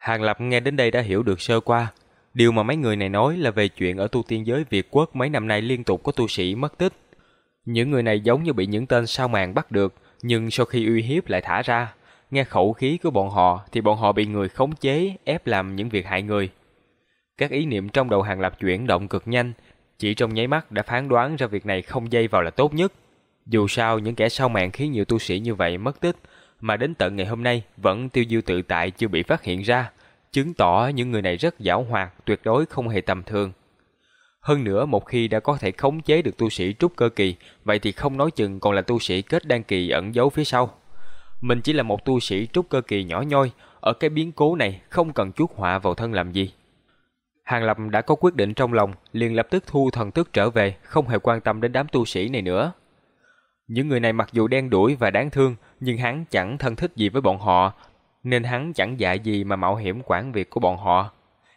Hàng Lập nghe đến đây đã hiểu được sơ qua. Điều mà mấy người này nói là về chuyện ở tu tiên giới Việt quốc mấy năm nay liên tục có tu sĩ mất tích. Những người này giống như bị những tên sao màn bắt được, nhưng sau khi uy hiếp lại thả ra. Nghe khẩu khí của bọn họ thì bọn họ bị người khống chế, ép làm những việc hại người. Các ý niệm trong đầu Hàng Lập chuyển động cực nhanh, chỉ trong nháy mắt đã phán đoán ra việc này không dây vào là tốt nhất. Dù sao những kẻ sao mạng khiến nhiều tu sĩ như vậy mất tích, mà đến tận ngày hôm nay vẫn tiêu diêu tự tại chưa bị phát hiện ra, chứng tỏ những người này rất giảo hoạt, tuyệt đối không hề tầm thường. Hơn nữa một khi đã có thể khống chế được tu sĩ trúc cơ kỳ, vậy thì không nói chừng còn là tu sĩ kết đan kỳ ẩn giấu phía sau. Mình chỉ là một tu sĩ trúc cơ kỳ nhỏ nhoi, ở cái biến cố này không cần chuốc họa vào thân làm gì. Hàng Lập đã có quyết định trong lòng, liền lập tức thu thần thức trở về, không hề quan tâm đến đám tu sĩ này nữa. Những người này mặc dù đen đuổi và đáng thương, nhưng hắn chẳng thân thích gì với bọn họ, nên hắn chẳng dạy gì mà mạo hiểm quản việc của bọn họ.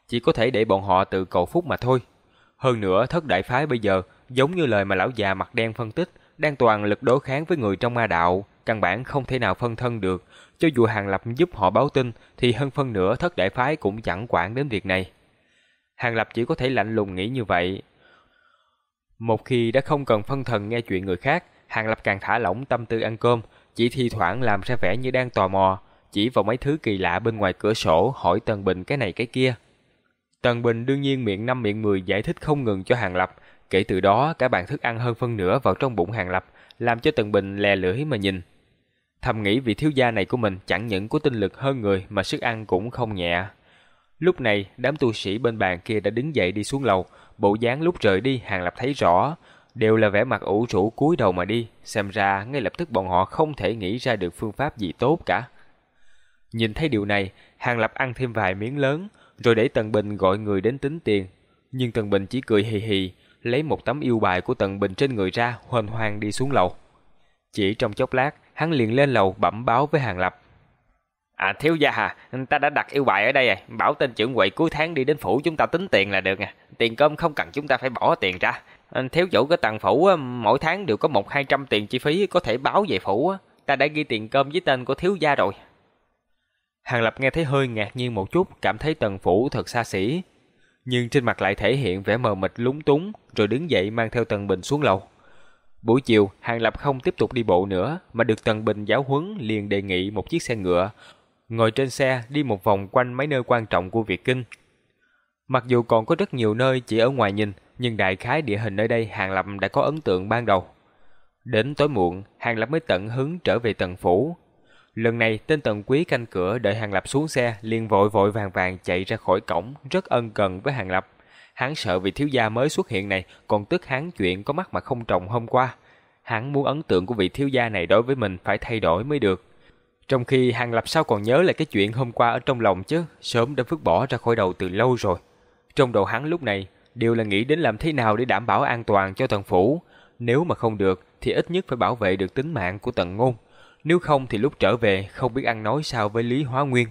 Chỉ có thể để bọn họ tự cầu phúc mà thôi. Hơn nữa, thất đại phái bây giờ, giống như lời mà lão già mặt đen phân tích, đang toàn lực đối kháng với người trong ma đạo, căn bản không thể nào phân thân được. Cho dù Hàng Lập giúp họ báo tin, thì hơn phân nửa thất đại phái cũng chẳng quản đến việc này. Hàng Lập chỉ có thể lạnh lùng nghĩ như vậy. Một khi đã không cần phân thần nghe chuyện người khác, Hàng Lập càng thả lỏng tâm tư ăn cơm, chỉ thi thoảng làm ra vẻ như đang tò mò, chỉ vào mấy thứ kỳ lạ bên ngoài cửa sổ hỏi Tần Bình cái này cái kia. Tần Bình đương nhiên miệng năm miệng mười giải thích không ngừng cho Hàng Lập, kể từ đó cả bàn thức ăn hơn phân nửa vào trong bụng Hàng Lập, làm cho Tần Bình lè lưỡi mà nhìn. Thầm nghĩ vị thiếu gia này của mình chẳng những có tinh lực hơn người mà sức ăn cũng không nhẹ. Lúc này, đám tu sĩ bên bàn kia đã đứng dậy đi xuống lầu, bộ dáng lúc rời đi Hàng Lập thấy rõ, đều là vẻ mặt ủ rũ cúi đầu mà đi, xem ra ngay lập tức bọn họ không thể nghĩ ra được phương pháp gì tốt cả. Nhìn thấy điều này, Hàng Lập ăn thêm vài miếng lớn, rồi để Tần Bình gọi người đến tính tiền. Nhưng Tần Bình chỉ cười hì hì, lấy một tấm yêu bài của Tần Bình trên người ra, hoành hoang đi xuống lầu. Chỉ trong chốc lát, hắn liền lên lầu bẩm báo với Hàng Lập. À thiếu gia hà, ta đã đặt yêu bài ở đây rồi, bảo tên trưởng quầy cuối tháng đi đến phủ chúng ta tính tiền là được à. Tiền cơm không cần chúng ta phải bỏ tiền ra. Thiếu chủ cái tầng phủ mỗi tháng đều có một hai trăm tiền chi phí có thể báo về phủ. Ta đã ghi tiền cơm với tên của thiếu gia rồi. Hàng Lập nghe thấy hơi ngạc nhiên một chút, cảm thấy tần phủ thật xa xỉ. Nhưng trên mặt lại thể hiện vẻ mờ mịt lúng túng, rồi đứng dậy mang theo Tần Bình xuống lầu. Buổi chiều, Hàng Lập không tiếp tục đi bộ nữa, mà được Tần Bình giáo huấn liền đề nghị một chiếc xe ngựa. Ngồi trên xe đi một vòng quanh mấy nơi quan trọng của Việt Kinh. Mặc dù còn có rất nhiều nơi chỉ ở ngoài nhìn, nhưng đại khái địa hình nơi đây Hàng Lập đã có ấn tượng ban đầu. Đến tối muộn, Hàng Lập mới tận hứng trở về tần phủ, Lần này tên tần quý canh cửa đợi Hàng Lập xuống xe liền vội vội vàng vàng chạy ra khỏi cổng rất ân cần với Hàng Lập. Hắn sợ vị thiếu gia mới xuất hiện này còn tức hắn chuyện có mắt mà không trồng hôm qua. Hắn muốn ấn tượng của vị thiếu gia này đối với mình phải thay đổi mới được. Trong khi Hàng Lập sao còn nhớ lại cái chuyện hôm qua ở trong lòng chứ, sớm đã vứt bỏ ra khỏi đầu từ lâu rồi. Trong đầu hắn lúc này đều là nghĩ đến làm thế nào để đảm bảo an toàn cho tần phủ. Nếu mà không được thì ít nhất phải bảo vệ được tính mạng của tần ngôn. Nếu không thì lúc trở về không biết ăn nói sao với Lý Hóa Nguyên.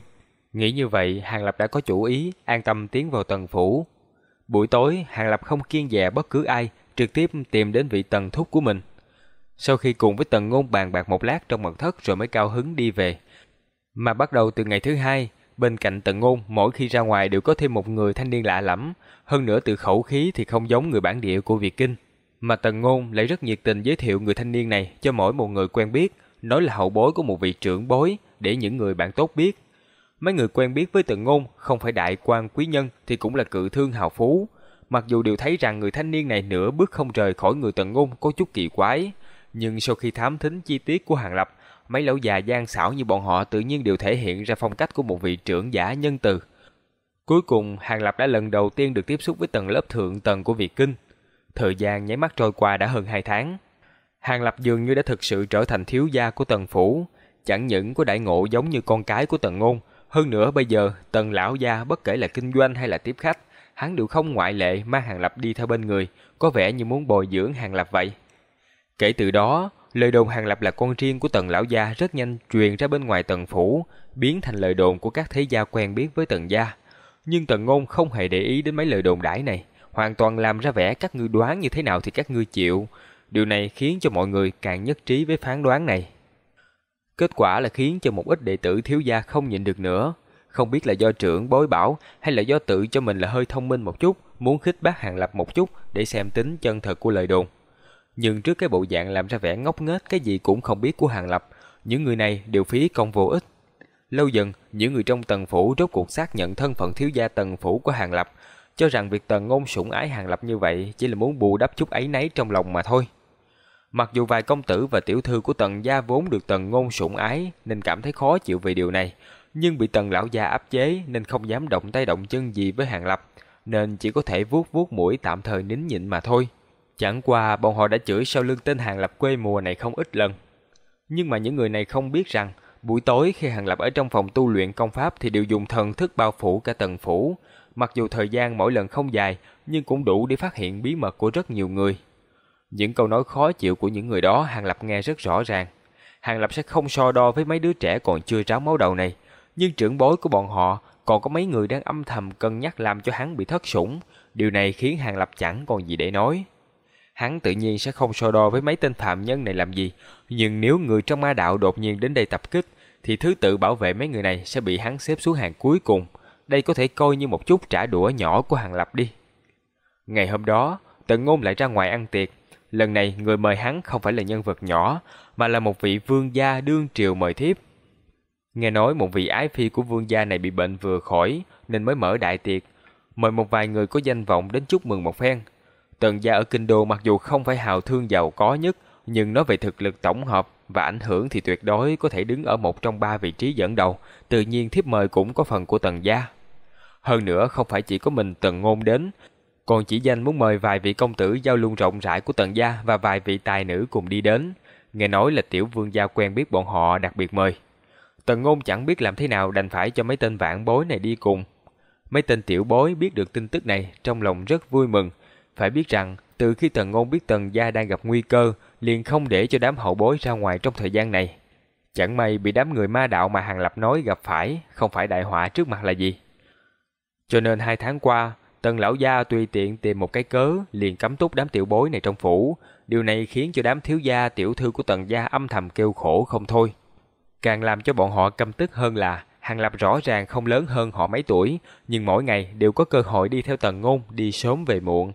Nghĩ như vậy, Hàng Lập đã có chủ ý, an tâm tiến vào tần phủ. Buổi tối, Hàng Lập không kiên dè bất cứ ai, trực tiếp tìm đến vị tần thúc của mình. Sau khi cùng với tần ngôn bàn bạc một lát trong mật thất rồi mới cao hứng đi về. Mà bắt đầu từ ngày thứ hai, bên cạnh tận ngôn mỗi khi ra ngoài đều có thêm một người thanh niên lạ lẫm, hơn nữa từ khẩu khí thì không giống người bản địa của Việt Kinh. Mà tận ngôn lại rất nhiệt tình giới thiệu người thanh niên này cho mỗi một người quen biết, nói là hậu bối của một vị trưởng bối để những người bạn tốt biết. Mấy người quen biết với Tần Ngôn không phải đại quan quý nhân thì cũng là cự thương hào phú. Mặc dù đều thấy rằng người thanh niên này nửa bước không rời khỏi người Tần Ngôn có chút kỳ quái, nhưng sau khi thám thính chi tiết của Hàng Lập, mấy lão già gian xảo như bọn họ tự nhiên đều thể hiện ra phong cách của một vị trưởng giả nhân từ. Cuối cùng, Hàng Lập đã lần đầu tiên được tiếp xúc với tầng lớp thượng tầng của Việt Kinh. Thời gian nháy mắt trôi qua đã hơn 2 tháng. Hàng Lập dường như đã thực sự trở thành thiếu gia của Tần Phủ, chẳng những có đại ngộ giống như con cái của Tần Ngôn, hơn nữa bây giờ Tần lão gia bất kể là kinh doanh hay là tiếp khách, hắn đều không ngoại lệ mang Hàng Lập đi theo bên người, có vẻ như muốn bồi dưỡng Hàng Lập vậy. Kể từ đó, lời đồn Hàng Lập là con riêng của Tần lão gia rất nhanh truyền ra bên ngoài Tần Phủ, biến thành lời đồn của các thế gia quen biết với Tần gia. Nhưng Tần Ngôn không hề để ý đến mấy lời đồn đãi này, hoàn toàn làm ra vẻ các ngươi đoán như thế nào thì các ngươi chịu, Điều này khiến cho mọi người càng nhất trí với phán đoán này. Kết quả là khiến cho một ít đệ tử thiếu gia không nhịn được nữa. không biết là do trưởng bối bảo hay là do tự cho mình là hơi thông minh một chút, muốn khích bác Hàng Lập một chút để xem tính chân thật của lời đồn. Nhưng trước cái bộ dạng làm ra vẻ ngốc nghếch cái gì cũng không biết của Hàng Lập, những người này đều phí công vô ích. Lâu dần, những người trong tần phủ rốt cuộc xác nhận thân phận thiếu gia tần phủ của Hàng Lập, cho rằng việc tần ngôn sủng ái Hàng Lập như vậy chỉ là muốn bù đắp chút ấy nấy trong lòng mà thôi. Mặc dù vài công tử và tiểu thư của tần gia vốn được tần ngôn sủng ái nên cảm thấy khó chịu về điều này, nhưng bị tần lão gia áp chế nên không dám động tay động chân gì với Hàng Lập, nên chỉ có thể vuốt vuốt mũi tạm thời nín nhịn mà thôi. Chẳng qua bọn họ đã chửi sau lưng tên Hàng Lập quê mùa này không ít lần. Nhưng mà những người này không biết rằng, buổi tối khi Hàng Lập ở trong phòng tu luyện công pháp thì đều dùng thần thức bao phủ cả tầng phủ. Mặc dù thời gian mỗi lần không dài, nhưng cũng đủ để phát hiện bí mật của rất nhiều người. Những câu nói khó chịu của những người đó Hàng Lập nghe rất rõ ràng. Hàng Lập sẽ không so đo với mấy đứa trẻ còn chưa ráo máu đầu này. Nhưng trưởng bối của bọn họ còn có mấy người đang âm thầm cân nhắc làm cho hắn bị thất sủng. Điều này khiến Hàng Lập chẳng còn gì để nói. Hắn tự nhiên sẽ không so đo với mấy tên phạm nhân này làm gì. Nhưng nếu người trong ma đạo đột nhiên đến đây tập kích, thì thứ tự bảo vệ mấy người này sẽ bị hắn xếp xuống hàng cuối cùng. Đây có thể coi như một chút trả đũa nhỏ của Hàng Lập đi. Ngày hôm đó, Tần Ngôn lại ra ngoài ăn tiệc. Lần này người mời hắn không phải là nhân vật nhỏ, mà là một vị vương gia đương triều mời thiếp. Nghe nói một vị ái phi của vương gia này bị bệnh vừa khỏi nên mới mở đại tiệc, mời một vài người có danh vọng đến chúc mừng một phen. Tần gia ở kinh đô mặc dù không phải hào thương giàu có nhất, nhưng nói về thực lực tổng hợp và ảnh hưởng thì tuyệt đối có thể đứng ở một trong ba vị trí dẫn đầu, tự nhiên thiếp mời cũng có phần của tần gia. Hơn nữa không phải chỉ có mình tần ngôn đến, còn chỉ danh muốn mời vài vị công tử giao lưu rộng rãi của tần gia và vài vị tài nữ cùng đi đến. Nghe nói là tiểu vương gia quen biết bọn họ đặc biệt mời. Tần ngôn chẳng biết làm thế nào đành phải cho mấy tên vạn bối này đi cùng. Mấy tên tiểu bối biết được tin tức này trong lòng rất vui mừng. Phải biết rằng từ khi tần ngôn biết tần gia đang gặp nguy cơ liền không để cho đám hậu bối ra ngoài trong thời gian này. Chẳng may bị đám người ma đạo mà Hàng Lập nói gặp phải không phải đại họa trước mặt là gì. Cho nên hai tháng qua Tần lão gia tùy tiện tìm một cái cớ liền cấm túc đám tiểu bối này trong phủ, điều này khiến cho đám thiếu gia tiểu thư của Tần gia âm thầm kêu khổ không thôi. Càng làm cho bọn họ căm tức hơn là Hàng Lập rõ ràng không lớn hơn họ mấy tuổi, nhưng mỗi ngày đều có cơ hội đi theo Tần Ngôn, đi sớm về muộn,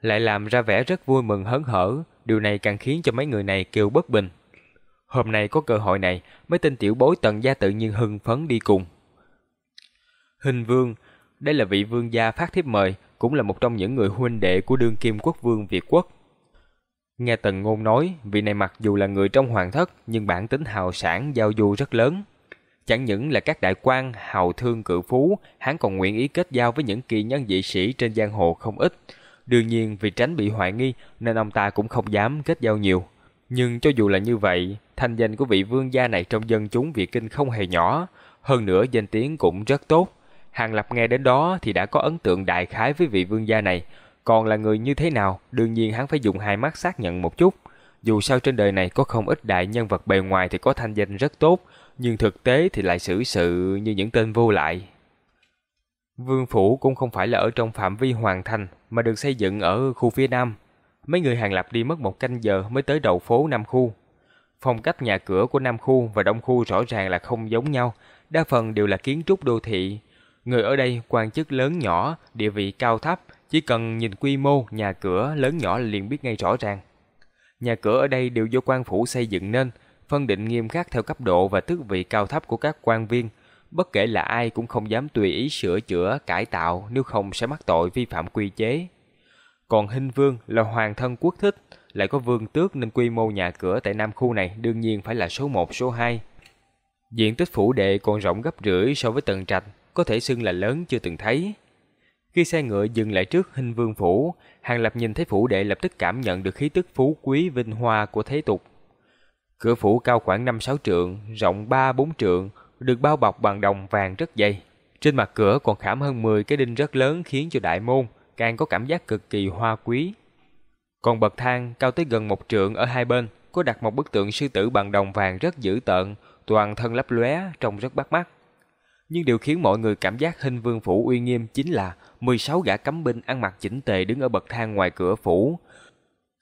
lại làm ra vẻ rất vui mừng hớn hở, điều này càng khiến cho mấy người này kêu bất bình. Hôm nay có cơ hội này, mấy tên tiểu bối Tần gia tự nhiên hưng phấn đi cùng. Hình Vương đây là vị vương gia phát thiếp mời, cũng là một trong những người huynh đệ của đương kim quốc vương Việt quốc. Nghe Tần Ngôn nói, vị này mặc dù là người trong hoàng thất, nhưng bản tính hào sản giao du rất lớn. Chẳng những là các đại quan, hào thương cự phú, hắn còn nguyện ý kết giao với những kỳ nhân dị sĩ trên giang hồ không ít. Đương nhiên vì tránh bị hoài nghi nên ông ta cũng không dám kết giao nhiều. Nhưng cho dù là như vậy, thanh danh của vị vương gia này trong dân chúng Việt Kinh không hề nhỏ, hơn nữa danh tiếng cũng rất tốt. Hàng Lập nghe đến đó thì đã có ấn tượng đại khái với vị vương gia này, còn là người như thế nào, đương nhiên hắn phải dùng hai mắt xác nhận một chút. Dù sao trên đời này có không ít đại nhân vật bề ngoài thì có thanh danh rất tốt, nhưng thực tế thì lại xử sự như những tên vô lại. Vương phủ cũng không phải là ở trong phạm vi hoàng thành, mà được xây dựng ở khu phía nam. Mấy người hàng lập đi mất một canh giờ mới tới đầu phố Nam Khu. Phong cách nhà cửa của Nam Khu và Đông Khu rõ ràng là không giống nhau, đa phần đều là kiến trúc đô thị, Người ở đây quan chức lớn nhỏ, địa vị cao thấp, chỉ cần nhìn quy mô nhà cửa lớn nhỏ liền biết ngay rõ ràng. Nhà cửa ở đây đều do quan phủ xây dựng nên, phân định nghiêm khắc theo cấp độ và tước vị cao thấp của các quan viên. Bất kể là ai cũng không dám tùy ý sửa chữa, cải tạo nếu không sẽ mắc tội vi phạm quy chế. Còn Hinh Vương là hoàng thân quốc thích, lại có vương tước nên quy mô nhà cửa tại Nam khu này đương nhiên phải là số 1 số 2. Diện tích phủ đệ còn rộng gấp rưỡi so với tầng trạch, có thể xưng là lớn chưa từng thấy. Khi xe ngựa dừng lại trước hình vương phủ, Hàng Lập nhìn thấy phủ đệ lập tức cảm nhận được khí tức phú quý vinh hoa của thế tục. Cửa phủ cao khoảng 5-6 trượng, rộng 3-4 trượng, được bao bọc bằng đồng vàng rất dày. Trên mặt cửa còn khảm hơn 10 cái đinh rất lớn khiến cho đại môn càng có cảm giác cực kỳ hoa quý. Còn bậc thang cao tới gần một trượng ở hai bên có đặt một bức tượng sư tử bằng đồng vàng rất dữ tợn, toàn thân lấp lóe trông rất bắt mắt. Nhưng điều khiến mọi người cảm giác hình vương phủ uy nghiêm chính là 16 gã cấm binh ăn mặc chỉnh tề đứng ở bậc thang ngoài cửa phủ.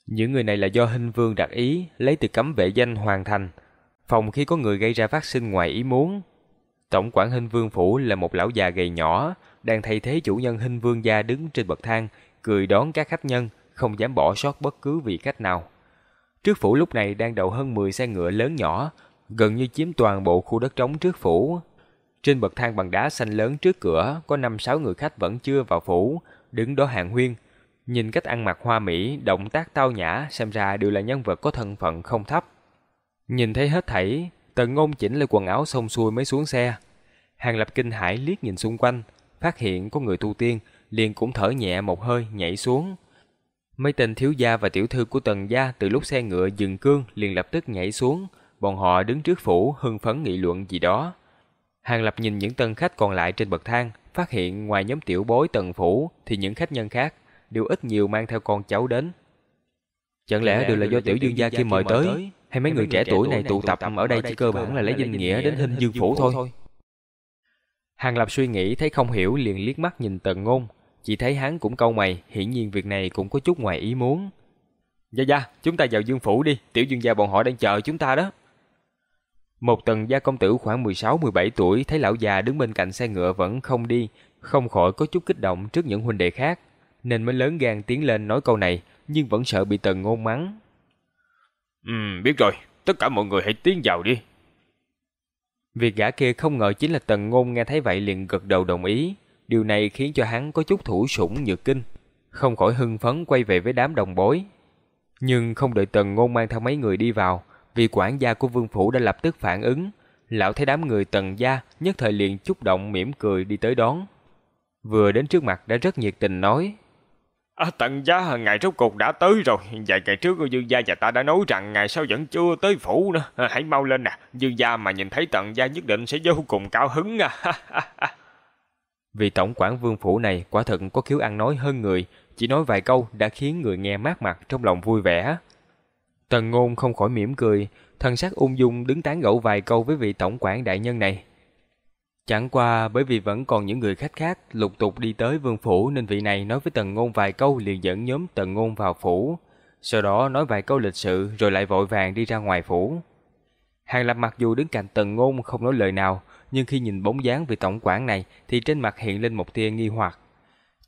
Những người này là do hình vương đặt ý lấy từ cấm vệ danh hoàn thành, phòng khi có người gây ra phát sinh ngoài ý muốn. Tổng quản Hinh Vương Phủ là một lão già gầy nhỏ, đang thay thế chủ nhân Hinh Vương gia đứng trên bậc thang, cười đón các khách nhân, không dám bỏ sót bất cứ vị khách nào. Trước phủ lúc này đang đậu hơn 10 xe ngựa lớn nhỏ, gần như chiếm toàn bộ khu đất trống trước phủ. Trên bậc thang bằng đá xanh lớn trước cửa có 5-6 người khách vẫn chưa vào phủ, đứng đó hàng huyên. Nhìn cách ăn mặc hoa mỹ, động tác tao nhã xem ra đều là nhân vật có thân phận không thấp. Nhìn thấy hết thảy, Tần Ngôn chỉnh lại quần áo xong xuôi mới xuống xe. Hàng Lập kinh hãi liếc nhìn xung quanh, phát hiện có người tu tiên, liền cũng thở nhẹ một hơi nhảy xuống. Mấy tên thiếu gia và tiểu thư của Tần gia từ lúc xe ngựa dừng cương liền lập tức nhảy xuống, bọn họ đứng trước phủ hưng phấn nghị luận gì đó. Hàng Lập nhìn những tân khách còn lại trên bậc thang, phát hiện ngoài nhóm tiểu bối Tần phủ thì những khách nhân khác đều ít nhiều mang theo con cháu đến. Chẳng lẽ đều là do tiểu dương gia kia mời tới, hay mấy người trẻ tuổi này tụ tập ở đây chỉ cơ bản là lấy danh nghĩa đến hình dương phủ thôi? Hàng Lập suy nghĩ thấy không hiểu liền liếc mắt nhìn Tần Ngôn, chỉ thấy hắn cũng câu mày, hiển nhiên việc này cũng có chút ngoài ý muốn. Gia Gia, chúng ta vào dương phủ đi, tiểu dương gia bọn họ đang chờ chúng ta đó. Một tần gia công tử khoảng 16-17 tuổi thấy lão già đứng bên cạnh xe ngựa vẫn không đi, không khỏi có chút kích động trước những huynh đệ khác, nên mới lớn gan tiến lên nói câu này, nhưng vẫn sợ bị tần ngôn mắng. Ừm, biết rồi, tất cả mọi người hãy tiến vào đi. Việc gã kia không ngờ chính là tần ngôn nghe thấy vậy liền gật đầu đồng ý, điều này khiến cho hắn có chút thủ sủng nhược kinh, không khỏi hưng phấn quay về với đám đồng bối. Nhưng không đợi tần ngôn mang theo mấy người đi vào, vì quản gia của vương phủ đã lập tức phản ứng, lão thấy đám người tần gia nhất thời liền chúc động mỉm cười đi tới đón. Vừa đến trước mặt đã rất nhiệt tình nói. À, tận giá ngày rốt cục đã tới rồi, vài ngày trước dương gia và ta đã nói rằng ngày sau vẫn chưa tới phủ nữa, à, hãy mau lên nè, dương gia mà nhìn thấy tận gia nhất định sẽ vô cùng cao hứng à. Vì tổng quản vương phủ này quả thật có khiếu ăn nói hơn người, chỉ nói vài câu đã khiến người nghe mát mặt trong lòng vui vẻ. Tần ngôn không khỏi mỉm cười, thần sắc ung dung đứng tán gẫu vài câu với vị tổng quản đại nhân này. Chẳng qua bởi vì vẫn còn những người khách khác lục tục đi tới vương phủ nên vị này nói với Tần Ngôn vài câu liền dẫn nhóm Tần Ngôn vào phủ. Sau đó nói vài câu lịch sự rồi lại vội vàng đi ra ngoài phủ. Hàng Lập mặc dù đứng cạnh Tần Ngôn không nói lời nào, nhưng khi nhìn bóng dáng vị tổng quản này thì trên mặt hiện lên một tia nghi hoặc.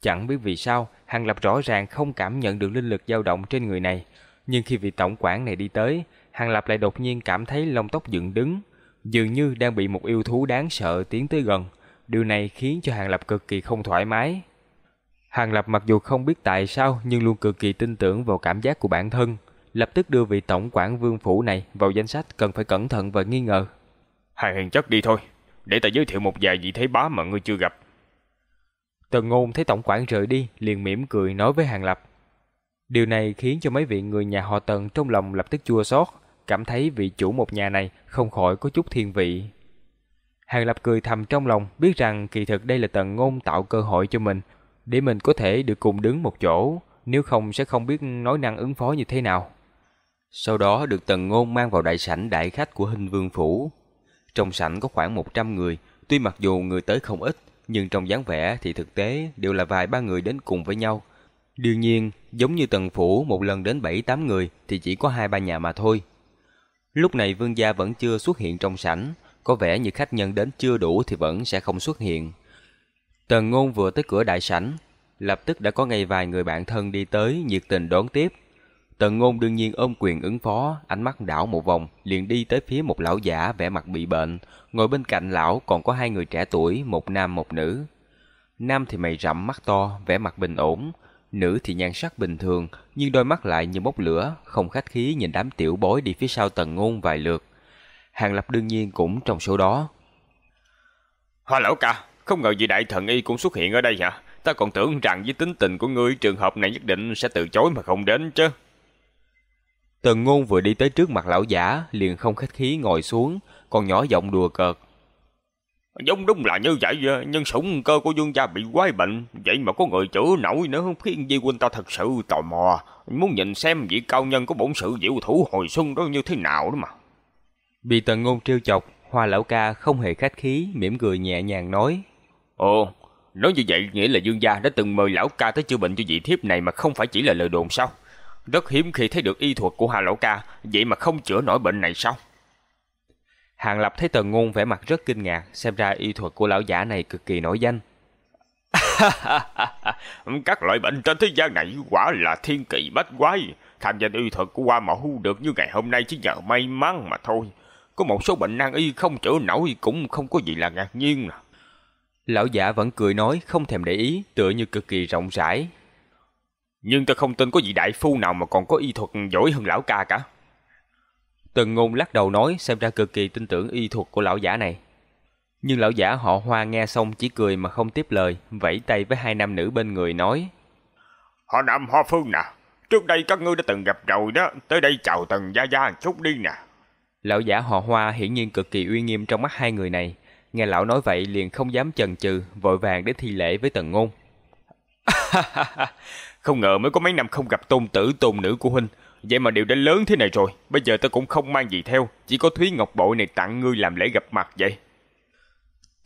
Chẳng biết vì sao, Hàng Lập rõ ràng không cảm nhận được linh lực dao động trên người này, nhưng khi vị tổng quản này đi tới, Hàng Lập lại đột nhiên cảm thấy lông tóc dựng đứng, dường như đang bị một yêu thú đáng sợ tiến tới gần. Điều này khiến cho Hàng Lập cực kỳ không thoải mái. Hàng Lập mặc dù không biết tại sao nhưng luôn cực kỳ tin tưởng vào cảm giác của bản thân, lập tức đưa vị tổng quản vương phủ này vào danh sách cần phải cẩn thận và nghi ngờ. Hai hiền chất đi thôi, để ta giới thiệu một vài vị thế bá mà ngươi chưa gặp. Tần ngôn thấy tổng quản rời đi, liền mỉm cười nói với Hàng Lập. Điều này khiến cho mấy vị người nhà họ Tần trong lòng lập tức chua xót, cảm thấy vị chủ một nhà này không khỏi có chút thiên vị. Hàng Lập cười thầm trong lòng, biết rằng kỳ thực đây là tận Ngôn tạo cơ hội cho mình, để mình có thể được cùng đứng một chỗ, nếu không sẽ không biết nói năng ứng phó như thế nào. Sau đó được Tần Ngôn mang vào đại sảnh đại khách của Hình Vương Phủ. Trong sảnh có khoảng 100 người, tuy mặc dù người tới không ít, nhưng trong dáng vẻ thì thực tế đều là vài ba người đến cùng với nhau. Đương nhiên, giống như Tần Phủ một lần đến 7-8 người thì chỉ có hai ba nhà mà thôi. Lúc này vương gia vẫn chưa xuất hiện trong sảnh, có vẻ như khách nhân đến chưa đủ thì vẫn sẽ không xuất hiện. Tần ngôn vừa tới cửa đại sảnh, lập tức đã có ngay vài người bạn thân đi tới nhiệt tình đón tiếp. Tần ngôn đương nhiên ôm quyền ứng phó, ánh mắt đảo một vòng, liền đi tới phía một lão giả vẻ mặt bị bệnh, ngồi bên cạnh lão còn có hai người trẻ tuổi, một nam một nữ. Nam thì mày rậm mắt to, vẻ mặt bình ổn, Nữ thì nhan sắc bình thường, nhưng đôi mắt lại như bốc lửa, không khách khí nhìn đám tiểu bối đi phía sau tần ngôn vài lượt. Hàng Lập đương nhiên cũng trong số đó. Hoa lão ca, không ngờ vị đại thần y cũng xuất hiện ở đây hả? Ta còn tưởng rằng với tính tình của ngươi trường hợp này nhất định sẽ từ chối mà không đến chứ. Tần ngôn vừa đi tới trước mặt lão giả, liền không khách khí ngồi xuống, còn nhỏ giọng đùa cợt. Giống đúng là như vậy, nhưng sủng cơ của dương gia bị quái bệnh, vậy mà có người chữa nổi nữa, khiến Di huynh ta thật sự tò mò, muốn nhìn xem vị cao nhân của bổn sự diệu thủ hồi xuân đó như thế nào đó mà. Bị tần ngôn trêu chọc, hoa lão ca không hề khách khí, mỉm cười nhẹ nhàng nói. Ồ, nói như vậy nghĩa là dương gia đã từng mời lão ca tới chữa bệnh cho vị thiếp này mà không phải chỉ là lời đồn sao? Rất hiếm khi thấy được y thuật của hoa lão ca, vậy mà không chữa nổi bệnh này sao? Hàng Lập thấy Tần Ngôn vẻ mặt rất kinh ngạc, xem ra y thuật của lão giả này cực kỳ nổi danh. Các loại bệnh trên thế gian này quả là thiên kỳ bách quái. Tham gia y thuật của Hoa Mẫu được như ngày hôm nay chỉ nhờ may mắn mà thôi. Có một số bệnh nan y không chữa nổi cũng không có gì là ngạc nhiên. Lão giả vẫn cười nói không thèm để ý, tựa như cực kỳ rộng rãi. Nhưng tôi không tin có vị đại phu nào mà còn có y thuật giỏi hơn lão ca cả. Tần ngôn lắc đầu nói xem ra cực kỳ tin tưởng y thuật của lão giả này. Nhưng lão giả họ hoa nghe xong chỉ cười mà không tiếp lời, vẫy tay với hai nam nữ bên người nói. Họ Nam Hoa Phương nè, trước đây các ngươi đã từng gặp rồi đó, tới đây chào Tần Gia Gia chút đi nè. Lão giả họ hoa hiển nhiên cực kỳ uy nghiêm trong mắt hai người này. Nghe lão nói vậy liền không dám chần chừ, vội vàng đến thi lễ với Tần Ngôn. không ngờ mới có mấy năm không gặp tôn tử tôn nữ của huynh, vậy mà đều đã lớn thế này rồi, bây giờ ta cũng không mang gì theo, chỉ có Thúy Ngọc Bội này tặng ngươi làm lễ gặp mặt vậy.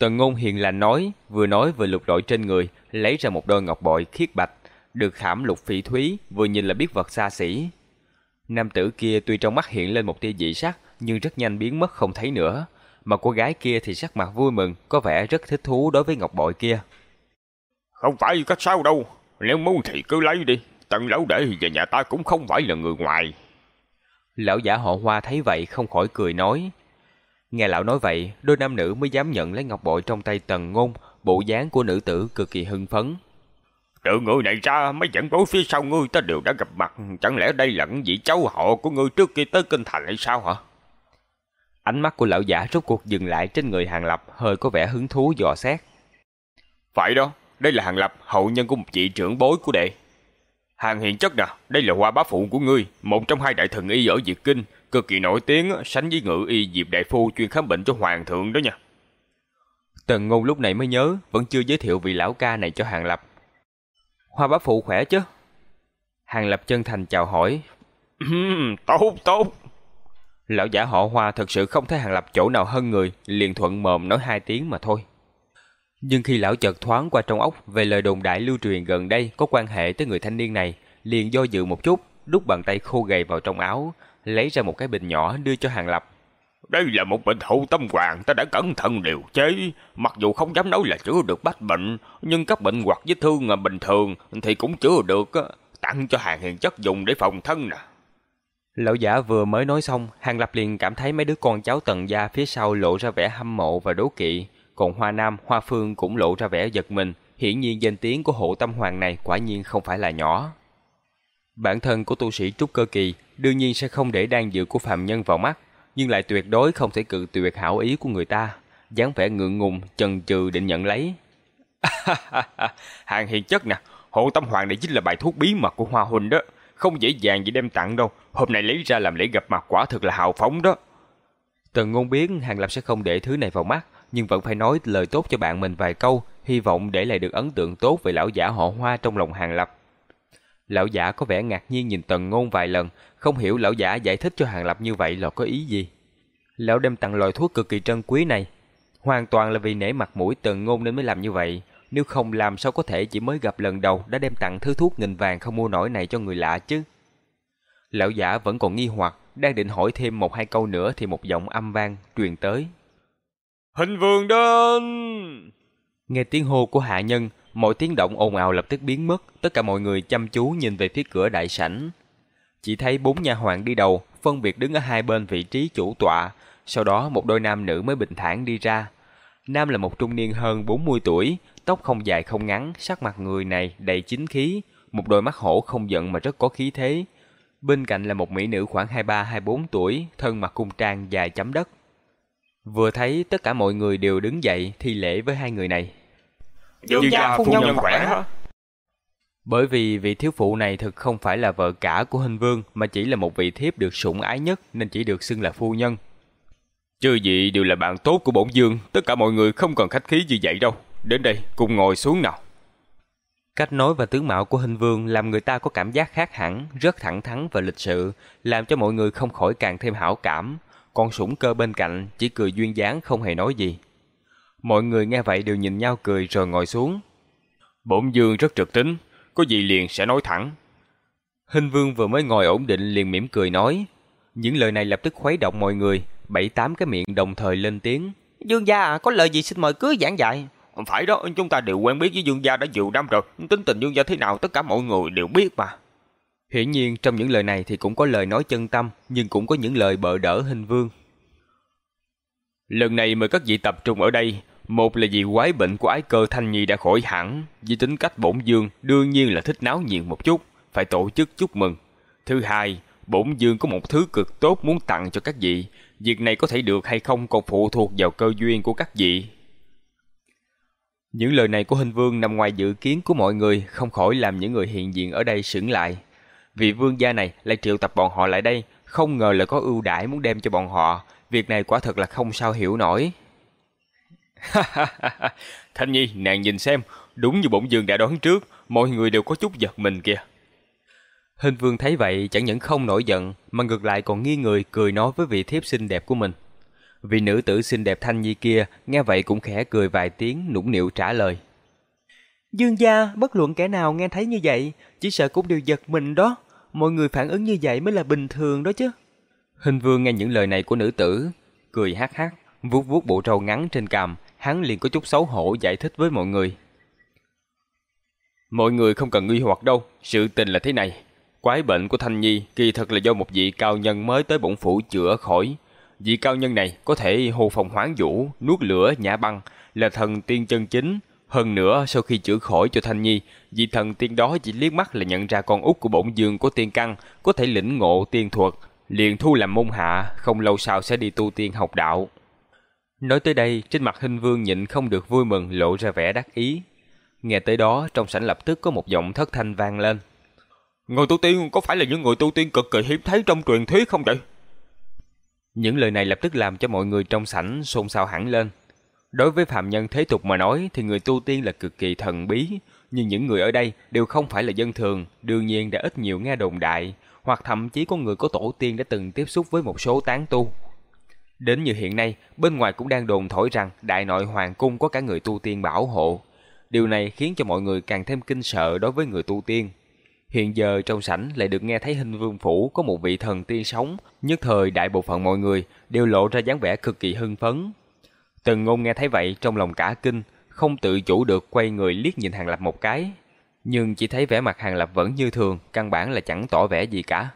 Tần ngôn hiền lành nói, vừa nói vừa lục lọi trên người, lấy ra một đôi ngọc bội khiết bạch, được khảm lục phỉ thúy, vừa nhìn là biết vật xa xỉ. Nam tử kia tuy trong mắt hiện lên một tia dị sắc, nhưng rất nhanh biến mất không thấy nữa. Mà cô gái kia thì sắc mặt vui mừng, có vẻ rất thích thú đối với ngọc bội kia. Không phải cách sao đâu, nếu muốn thì cứ lấy đi, tận lão để về nhà ta cũng không phải là người ngoài. Lão giả họ hoa thấy vậy không khỏi cười nói, Nghe lão nói vậy, đôi nam nữ mới dám nhận lấy ngọc bội trong tay tần ngôn, bộ dáng của nữ tử cực kỳ hưng phấn. Từ người này ra, mấy dẫn bối phía sau ngươi ta đều đã gặp mặt, chẳng lẽ đây là vị cháu họ của ngươi trước khi tới kinh thành hay sao hả? Ánh mắt của lão giả rốt cuộc dừng lại trên người Hàng Lập, hơi có vẻ hứng thú dò xét. Phải đó, đây là Hàng Lập, hậu nhân của một vị trưởng bối của đệ. Hàng hiền chất nè, đây là hoa bá phụ của ngươi, một trong hai đại thần y ở Việt Kinh, cực kỳ nổi tiếng, sánh với ngự y Diệp Đại Phu chuyên khám bệnh cho hoàng thượng đó nha. Tần ngôn lúc này mới nhớ, vẫn chưa giới thiệu vị lão ca này cho Hàng Lập. Hoa bá phụ khỏe chứ? Hàng Lập chân thành chào hỏi. tốt, tốt. Lão giả họ Hoa thật sự không thấy Hàng Lập chỗ nào hơn người, liền thuận mồm nói hai tiếng mà thôi. Nhưng khi lão chợt thoáng qua trong ốc về lời đồn đại lưu truyền gần đây có quan hệ tới người thanh niên này, liền do dự một chút, đút bàn tay khô gầy vào trong áo, lấy ra một cái bình nhỏ đưa cho Hàng Lập. Đây là một bệnh hậu tâm hoàng, ta đã cẩn thận điều chế. Mặc dù không dám nói là chữa được bách bệnh, nhưng các bệnh hoặc vết thương bình thường thì cũng chữa được. Tặng cho hàng hiền chất dùng để phòng thân nè. Lão giả vừa mới nói xong, Hàng Lập liền cảm thấy mấy đứa con cháu tần gia phía sau lộ ra vẻ hâm mộ và đố kỵ. Còn Hoa Nam, Hoa Phương cũng lộ ra vẻ giật mình. Hiển nhiên danh tiếng của hộ tâm hoàng này quả nhiên không phải là nhỏ. Bản thân của tu sĩ trúc cơ kỳ đương nhiên sẽ không để đan dược của phàm nhân vào mắt, nhưng lại tuyệt đối không thể cự tuyệt hảo ý của người ta, dáng vẻ ngượng ngùng, chần chừ định nhận lấy. Hàng hiền chất nè, hộ tâm hoàng này chính là bài thuốc bí mật của Hoa Huynh đó, không dễ dàng gì đem tặng đâu, hôm nay lấy ra làm lễ gặp mặt quả thực là hào phóng đó. Tần ngôn biết Hàng Lập sẽ không để thứ này vào mắt, nhưng vẫn phải nói lời tốt cho bạn mình vài câu, hy vọng để lại được ấn tượng tốt về lão giả họ Hoa trong lòng Hàng Lập. Lão giả có vẻ ngạc nhiên nhìn Tần Ngôn vài lần, không hiểu lão giả giải thích cho Hàng Lập như vậy là có ý gì. Lão đem tặng loại thuốc cực kỳ trân quý này, hoàn toàn là vì nể mặt mũi Tần Ngôn nên mới làm như vậy. Nếu không làm sao có thể chỉ mới gặp lần đầu đã đem tặng thứ thuốc nghìn vàng không mua nổi này cho người lạ chứ. Lão giả vẫn còn nghi hoặc, đang định hỏi thêm một hai câu nữa thì một giọng âm vang truyền tới. Hình vương đến! Nghe tiếng hô của hạ nhân, mọi tiếng động ồn ào lập tức biến mất, tất cả mọi người chăm chú nhìn về phía cửa đại sảnh. Chỉ thấy bốn nha hoàng đi đầu, phân biệt đứng ở hai bên vị trí chủ tọa, sau đó một đôi nam nữ mới bình thản đi ra. Nam là một trung niên hơn 40 tuổi, tóc không dài không ngắn, sắc mặt người này đầy chính khí, một đôi mắt hổ không giận mà rất có khí thế. Bên cạnh là một mỹ nữ khoảng 23-24 tuổi, thân mặc cung trang dài chấm đất. Vừa thấy tất cả mọi người đều đứng dậy thi lễ với hai người này. Dương gia phu nhân khỏe hả? Bởi vì vị thiếu phụ này thực không phải là vợ cả của hình vương mà chỉ là một vị thiếp được sủng ái nhất nên chỉ được xưng là phu nhân. Chư vị đều là bạn tốt của bổn dương, tất cả mọi người không còn khách khí như vậy đâu. Đến đây, cùng ngồi xuống nào. Cách nói và tướng mạo của hình vương làm người ta có cảm giác khác hẳn, rất thẳng thắn và lịch sự, làm cho mọi người không khỏi càng thêm hảo cảm. Con sủng cơ bên cạnh chỉ cười duyên dáng không hề nói gì. Mọi người nghe vậy đều nhìn nhau cười rồi ngồi xuống. Bổn dương rất trực tính, có gì liền sẽ nói thẳng. Hình vương vừa mới ngồi ổn định liền mỉm cười nói. Những lời này lập tức khuấy động mọi người, bảy tám cái miệng đồng thời lên tiếng. Dương gia có lời gì xin mời cứ giảng dạy. Phải đó, chúng ta đều quen biết với Dương gia đã nhiều năm rồi. Tính tình Dương gia thế nào tất cả mọi người đều biết mà. Hiển nhiên trong những lời này thì cũng có lời nói chân tâm, nhưng cũng có những lời bợ đỡ hình vương. Lần này mời các vị tập trung ở đây, một là vì quái bệnh của ái cơ Thanh Nhi đã khỏi hẳn, vì tính cách bổn dương đương nhiên là thích náo nhiệt một chút, phải tổ chức chúc mừng. Thứ hai, bổn dương có một thứ cực tốt muốn tặng cho các vị, việc này có thể được hay không còn phụ thuộc vào cơ duyên của các vị. Những lời này của hình vương nằm ngoài dự kiến của mọi người, không khỏi làm những người hiện diện ở đây sững lại. Vị vương gia này lại triệu tập bọn họ lại đây, không ngờ là có ưu đãi muốn đem cho bọn họ, việc này quả thật là không sao hiểu nổi. Thanh Nhi, nàng nhìn xem, đúng như bổn dương đã đoán trước, mọi người đều có chút giật mình kìa. Hình vương thấy vậy chẳng những không nổi giận, mà ngược lại còn nghi người cười nói với vị thiếp xinh đẹp của mình. Vị nữ tử xinh đẹp Thanh Nhi kia nghe vậy cũng khẽ cười vài tiếng nũng nịu trả lời. Dương gia, bất luận kẻ nào nghe thấy như vậy, chỉ sợ cũng đều giật mình đó. Mọi người phản ứng như vậy mới là bình thường đó chứ. Hình vương nghe những lời này của nữ tử, cười hát hát, vuốt vuốt bộ trâu ngắn trên cằm, hắn liền có chút xấu hổ giải thích với mọi người. Mọi người không cần nghi hoặc đâu, sự tình là thế này. Quái bệnh của Thanh Nhi kỳ thật là do một vị cao nhân mới tới bổn phủ chữa khỏi. Vị cao nhân này có thể hồ phòng hoán vũ, nuốt lửa, nhả băng, là thần tiên chân chính. Hơn nữa, sau khi chữa khỏi cho Thanh Nhi, vị thần tiên đó chỉ liếc mắt là nhận ra con út của bổn dương của tiên căn, có thể lĩnh ngộ tiên thuật, liền thu làm môn hạ, không lâu sau sẽ đi tu tiên học đạo. Nói tới đây, trên mặt hình vương nhịn không được vui mừng lộ ra vẻ đắc ý. Nghe tới đó, trong sảnh lập tức có một giọng thất thanh vang lên. Người tu tiên có phải là những người tu tiên cực kỳ hiếm thấy trong truyền thuyết không vậy? Những lời này lập tức làm cho mọi người trong sảnh xôn xao hẳn lên. Đối với phạm nhân thế tục mà nói thì người tu tiên là cực kỳ thần bí, nhưng những người ở đây đều không phải là dân thường, đương nhiên đã ít nhiều nghe đồn đại, hoặc thậm chí có người có tổ tiên đã từng tiếp xúc với một số tán tu. Đến như hiện nay, bên ngoài cũng đang đồn thổi rằng đại nội hoàng cung có cả người tu tiên bảo hộ. Điều này khiến cho mọi người càng thêm kinh sợ đối với người tu tiên. Hiện giờ trong sảnh lại được nghe thấy hình vương phủ có một vị thần tiên sống, nhất thời đại bộ phận mọi người đều lộ ra dáng vẻ cực kỳ hưng phấn. Tần ngôn nghe thấy vậy trong lòng cả kinh, không tự chủ được quay người liếc nhìn Hàng Lập một cái. Nhưng chỉ thấy vẻ mặt Hàng Lập vẫn như thường, căn bản là chẳng tỏ vẻ gì cả.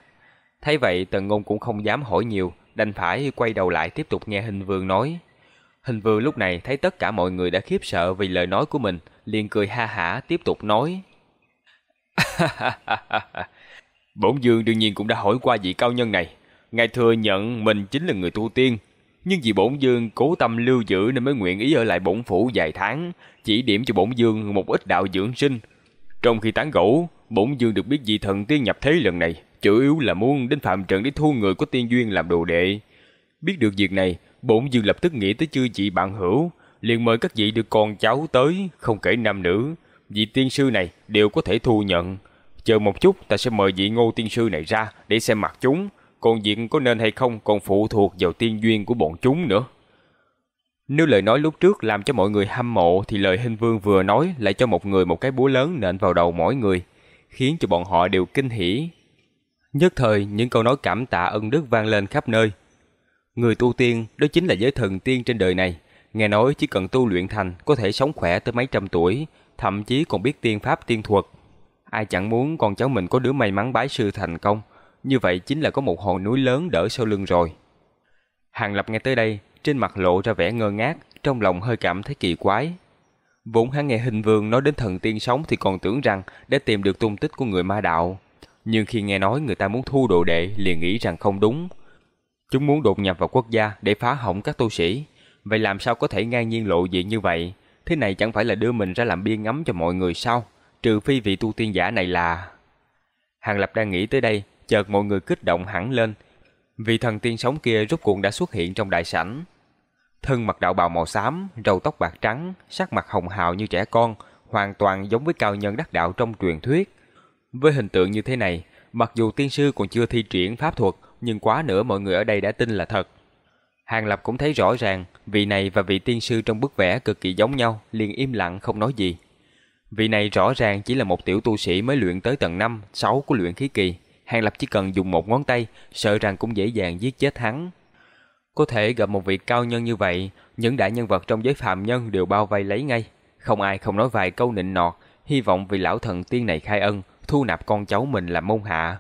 Thấy vậy Tần ngôn cũng không dám hỏi nhiều, đành phải quay đầu lại tiếp tục nghe hình vương nói. Hình vương lúc này thấy tất cả mọi người đã khiếp sợ vì lời nói của mình, liền cười ha hả tiếp tục nói. Bổn Dương đương nhiên cũng đã hỏi qua vị cao nhân này. Ngài thừa nhận mình chính là người tu tiên. Nhưng vì bổn Dương cố tâm lưu giữ nên mới nguyện ý ở lại bổn phủ vài tháng, chỉ điểm cho bổn Dương một ít đạo dưỡng sinh. Trong khi tán gẫu, bổn Dương được biết vị thần tiên nhập thế lần này, chủ yếu là muốn đến phạm trận để thu người có tiên duyên làm đồ đệ. Biết được việc này, bổn Dương lập tức nghĩ tới chư chị bạn hữu, liền mời các vị được con cháu tới, không kể nam nữ, vị tiên sư này đều có thể thu nhận. Chờ một chút ta sẽ mời vị ngô tiên sư này ra để xem mặt chúng, còn việc có nên hay không còn phụ thuộc vào tiên duyên của bọn chúng nữa. Nếu lời nói lúc trước làm cho mọi người hâm mộ thì lời hình vương vừa nói lại cho một người một cái búa lớn nện vào đầu mỗi người, khiến cho bọn họ đều kinh hỉ. Nhất thời những câu nói cảm tạ ân đức vang lên khắp nơi. Người tu tiên đó chính là giới thần tiên trên đời này, nghe nói chỉ cần tu luyện thành có thể sống khỏe tới mấy trăm tuổi, thậm chí còn biết tiên pháp tiên thuật. Ai chẳng muốn con cháu mình có đứa may mắn bái sư thành công, như vậy chính là có một hòn núi lớn đỡ sau lưng rồi. Hàng Lập nghe tới đây, trên mặt lộ ra vẻ ngơ ngác, trong lòng hơi cảm thấy kỳ quái. Vốn hắn nghe hình vương nói đến thần tiên sống thì còn tưởng rằng đã tìm được tung tích của người ma đạo. Nhưng khi nghe nói người ta muốn thu đồ đệ liền nghĩ rằng không đúng. Chúng muốn đột nhập vào quốc gia để phá hỏng các tu sĩ. Vậy làm sao có thể ngang nhiên lộ diện như vậy? Thế này chẳng phải là đưa mình ra làm biên ngắm cho mọi người sao? Trừ phi vị tu tiên giả này là... Hàng Lập đang nghĩ tới đây, chợt mọi người kích động hẳn lên. Vị thần tiên sống kia rốt cuộc đã xuất hiện trong đại sảnh. Thân mặc đạo bào màu xám, râu tóc bạc trắng, sắc mặt hồng hào như trẻ con, hoàn toàn giống với cao nhân đắc đạo trong truyền thuyết. Với hình tượng như thế này, mặc dù tiên sư còn chưa thi triển pháp thuật, nhưng quá nữa mọi người ở đây đã tin là thật. Hàng Lập cũng thấy rõ ràng, vị này và vị tiên sư trong bức vẽ cực kỳ giống nhau, liền im lặng không nói gì. Vị này rõ ràng chỉ là một tiểu tu sĩ mới luyện tới tầng 5, 6 của luyện khí kỳ. Hàng Lập chỉ cần dùng một ngón tay, sợ rằng cũng dễ dàng giết chết hắn. Có thể gặp một vị cao nhân như vậy, những đại nhân vật trong giới phạm nhân đều bao vây lấy ngay. Không ai không nói vài câu nịnh nọt, hy vọng vị lão thần tiên này khai ân, thu nạp con cháu mình làm môn hạ.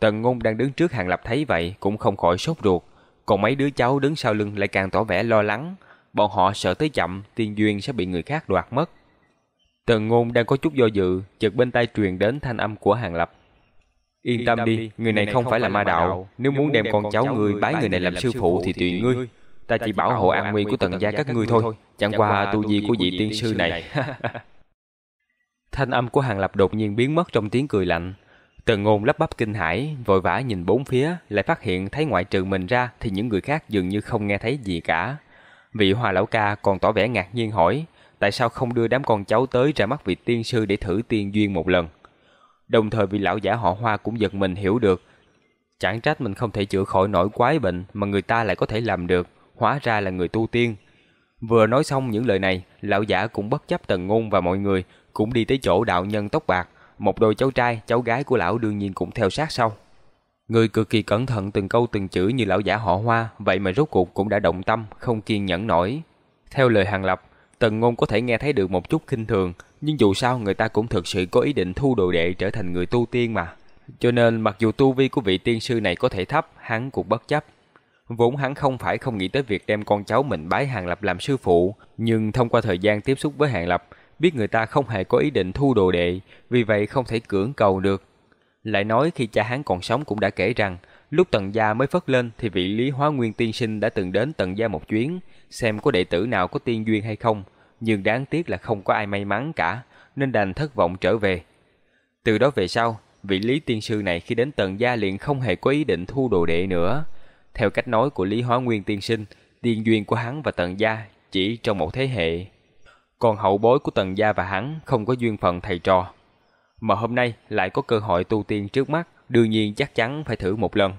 Tần ngôn đang đứng trước hàng lập thấy vậy cũng không khỏi sốt ruột, còn mấy đứa cháu đứng sau lưng lại càng tỏ vẻ lo lắng. Bọn họ sợ tới chậm, tiên duyên sẽ bị người khác đoạt mất. Tần ngôn đang có chút do dự, chợt bên tai truyền đến thanh âm của hàng lập. Yên tâm đi, người này không phải là ma đạo. Nếu muốn đem con cháu người bái người này làm sư phụ thì tùy ngươi. Ta chỉ bảo hộ an nguy của tần gia các ngươi thôi. Chẳng qua tu vi của vị tiên sư này. Thanh âm của Hàng Lập đột nhiên biến mất trong tiếng cười lạnh. Tần ngôn lắp bắp kinh hãi, vội vã nhìn bốn phía, lại phát hiện thấy ngoại trừ mình ra thì những người khác dường như không nghe thấy gì cả. Vị hòa lão ca còn tỏ vẻ ngạc nhiên hỏi, tại sao không đưa đám con cháu tới ra mắt vị tiên sư để thử tiên duyên một lần. Đồng thời vị lão giả họ hoa cũng giật mình hiểu được, chẳng trách mình không thể chữa khỏi nổi quái bệnh mà người ta lại có thể làm được, hóa ra là người tu tiên. Vừa nói xong những lời này, lão giả cũng bất chấp tần ngôn và mọi người, cũng đi tới chỗ đạo nhân tóc bạc, một đôi cháu trai, cháu gái của lão đương nhiên cũng theo sát sau. Người cực kỳ cẩn thận từng câu từng chữ như lão giả họ hoa, vậy mà rốt cuộc cũng đã động tâm, không kiên nhẫn nổi. Theo lời hàng lập, tần ngôn có thể nghe thấy được một chút khinh thường, nhưng dù sao người ta cũng thực sự có ý định thu đồ đệ trở thành người tu tiên mà. Cho nên mặc dù tu vi của vị tiên sư này có thể thấp, hắn cũng bất chấp. Vốn hắn không phải không nghĩ tới việc đem con cháu mình bái Hàng Lập làm sư phụ, nhưng thông qua thời gian tiếp xúc với Hàng Lập, biết người ta không hề có ý định thu đồ đệ, vì vậy không thể cưỡng cầu được. Lại nói khi cha hắn còn sống cũng đã kể rằng, lúc tần gia mới phất lên thì vị Lý Hóa Nguyên tiên sinh đã từng đến tần gia một chuyến, xem có đệ tử nào có tiên duyên hay không, nhưng đáng tiếc là không có ai may mắn cả, nên đành thất vọng trở về. Từ đó về sau, vị Lý tiên sư này khi đến tần gia liền không hề có ý định thu đồ đệ nữa. Theo cách nói của Lý Hóa Nguyên tiên sinh, tiên duyên của hắn và tần gia chỉ trong một thế hệ. Còn hậu bối của tần gia và hắn không có duyên phận thầy trò. Mà hôm nay lại có cơ hội tu tiên trước mắt, đương nhiên chắc chắn phải thử một lần.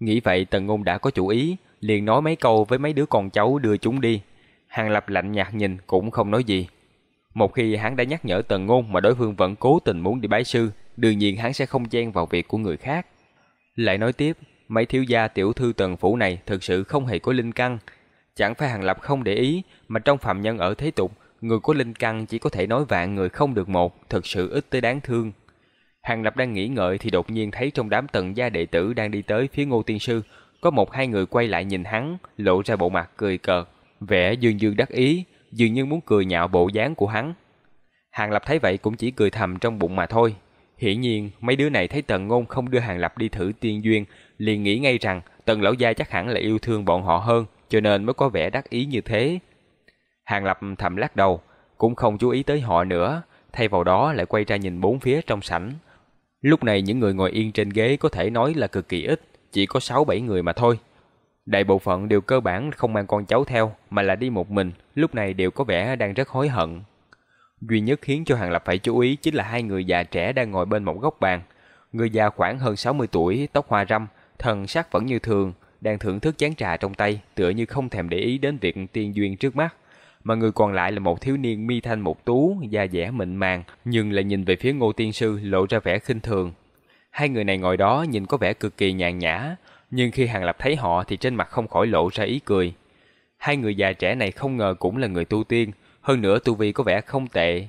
Nghĩ vậy tần ngôn đã có chủ ý, liền nói mấy câu với mấy đứa con cháu đưa chúng đi. Hàng lập lạnh nhạt nhìn cũng không nói gì. Một khi hắn đã nhắc nhở tần ngôn mà đối phương vẫn cố tình muốn đi bái sư, đương nhiên hắn sẽ không chen vào việc của người khác. Lại nói tiếp, mấy thiếu gia tiểu thư tần phủ này thực sự không hề có linh căn. Chẳng phải hàng lập không để ý, mà trong phạm nhân ở thế tục, người có linh căn chỉ có thể nói vạn người không được một, thực sự ít tới đáng thương. Hàng Lập đang nghĩ ngợi thì đột nhiên thấy trong đám tần gia đệ tử đang đi tới phía Ngô Tiên Sư, có một hai người quay lại nhìn hắn, lộ ra bộ mặt cười cợt, vẻ dương dương đắc ý, dường như muốn cười nhạo bộ dáng của hắn. Hàng Lập thấy vậy cũng chỉ cười thầm trong bụng mà thôi. Hiển nhiên, mấy đứa này thấy Tần Ngôn không đưa Hàng Lập đi thử tiên duyên, liền nghĩ ngay rằng Tần Lão Gia chắc hẳn là yêu thương bọn họ hơn, cho nên mới có vẻ đắc ý như thế. Hàng Lập thầm lắc đầu, cũng không chú ý tới họ nữa, thay vào đó lại quay ra nhìn bốn phía trong sảnh. Lúc này những người ngồi yên trên ghế có thể nói là cực kỳ ít, chỉ có 6-7 người mà thôi. Đại bộ phận đều cơ bản không mang con cháu theo, mà là đi một mình, lúc này đều có vẻ đang rất hối hận. Duy nhất khiến cho Hàng Lập phải chú ý chính là hai người già trẻ đang ngồi bên một góc bàn. Người già khoảng hơn 60 tuổi, tóc hoa râm, thần sắc vẫn như thường, đang thưởng thức chén trà trong tay, tựa như không thèm để ý đến việc tiên duyên trước mắt mà người còn lại là một thiếu niên mi thanh một tú, da dẻ mịn màng, nhưng lại nhìn về phía Ngô Tiên Sư lộ ra vẻ khinh thường. Hai người này ngồi đó nhìn có vẻ cực kỳ nhàn nhã, nhưng khi Hàng Lập thấy họ thì trên mặt không khỏi lộ ra ý cười. Hai người già trẻ này không ngờ cũng là người tu tiên, hơn nữa tu vi có vẻ không tệ.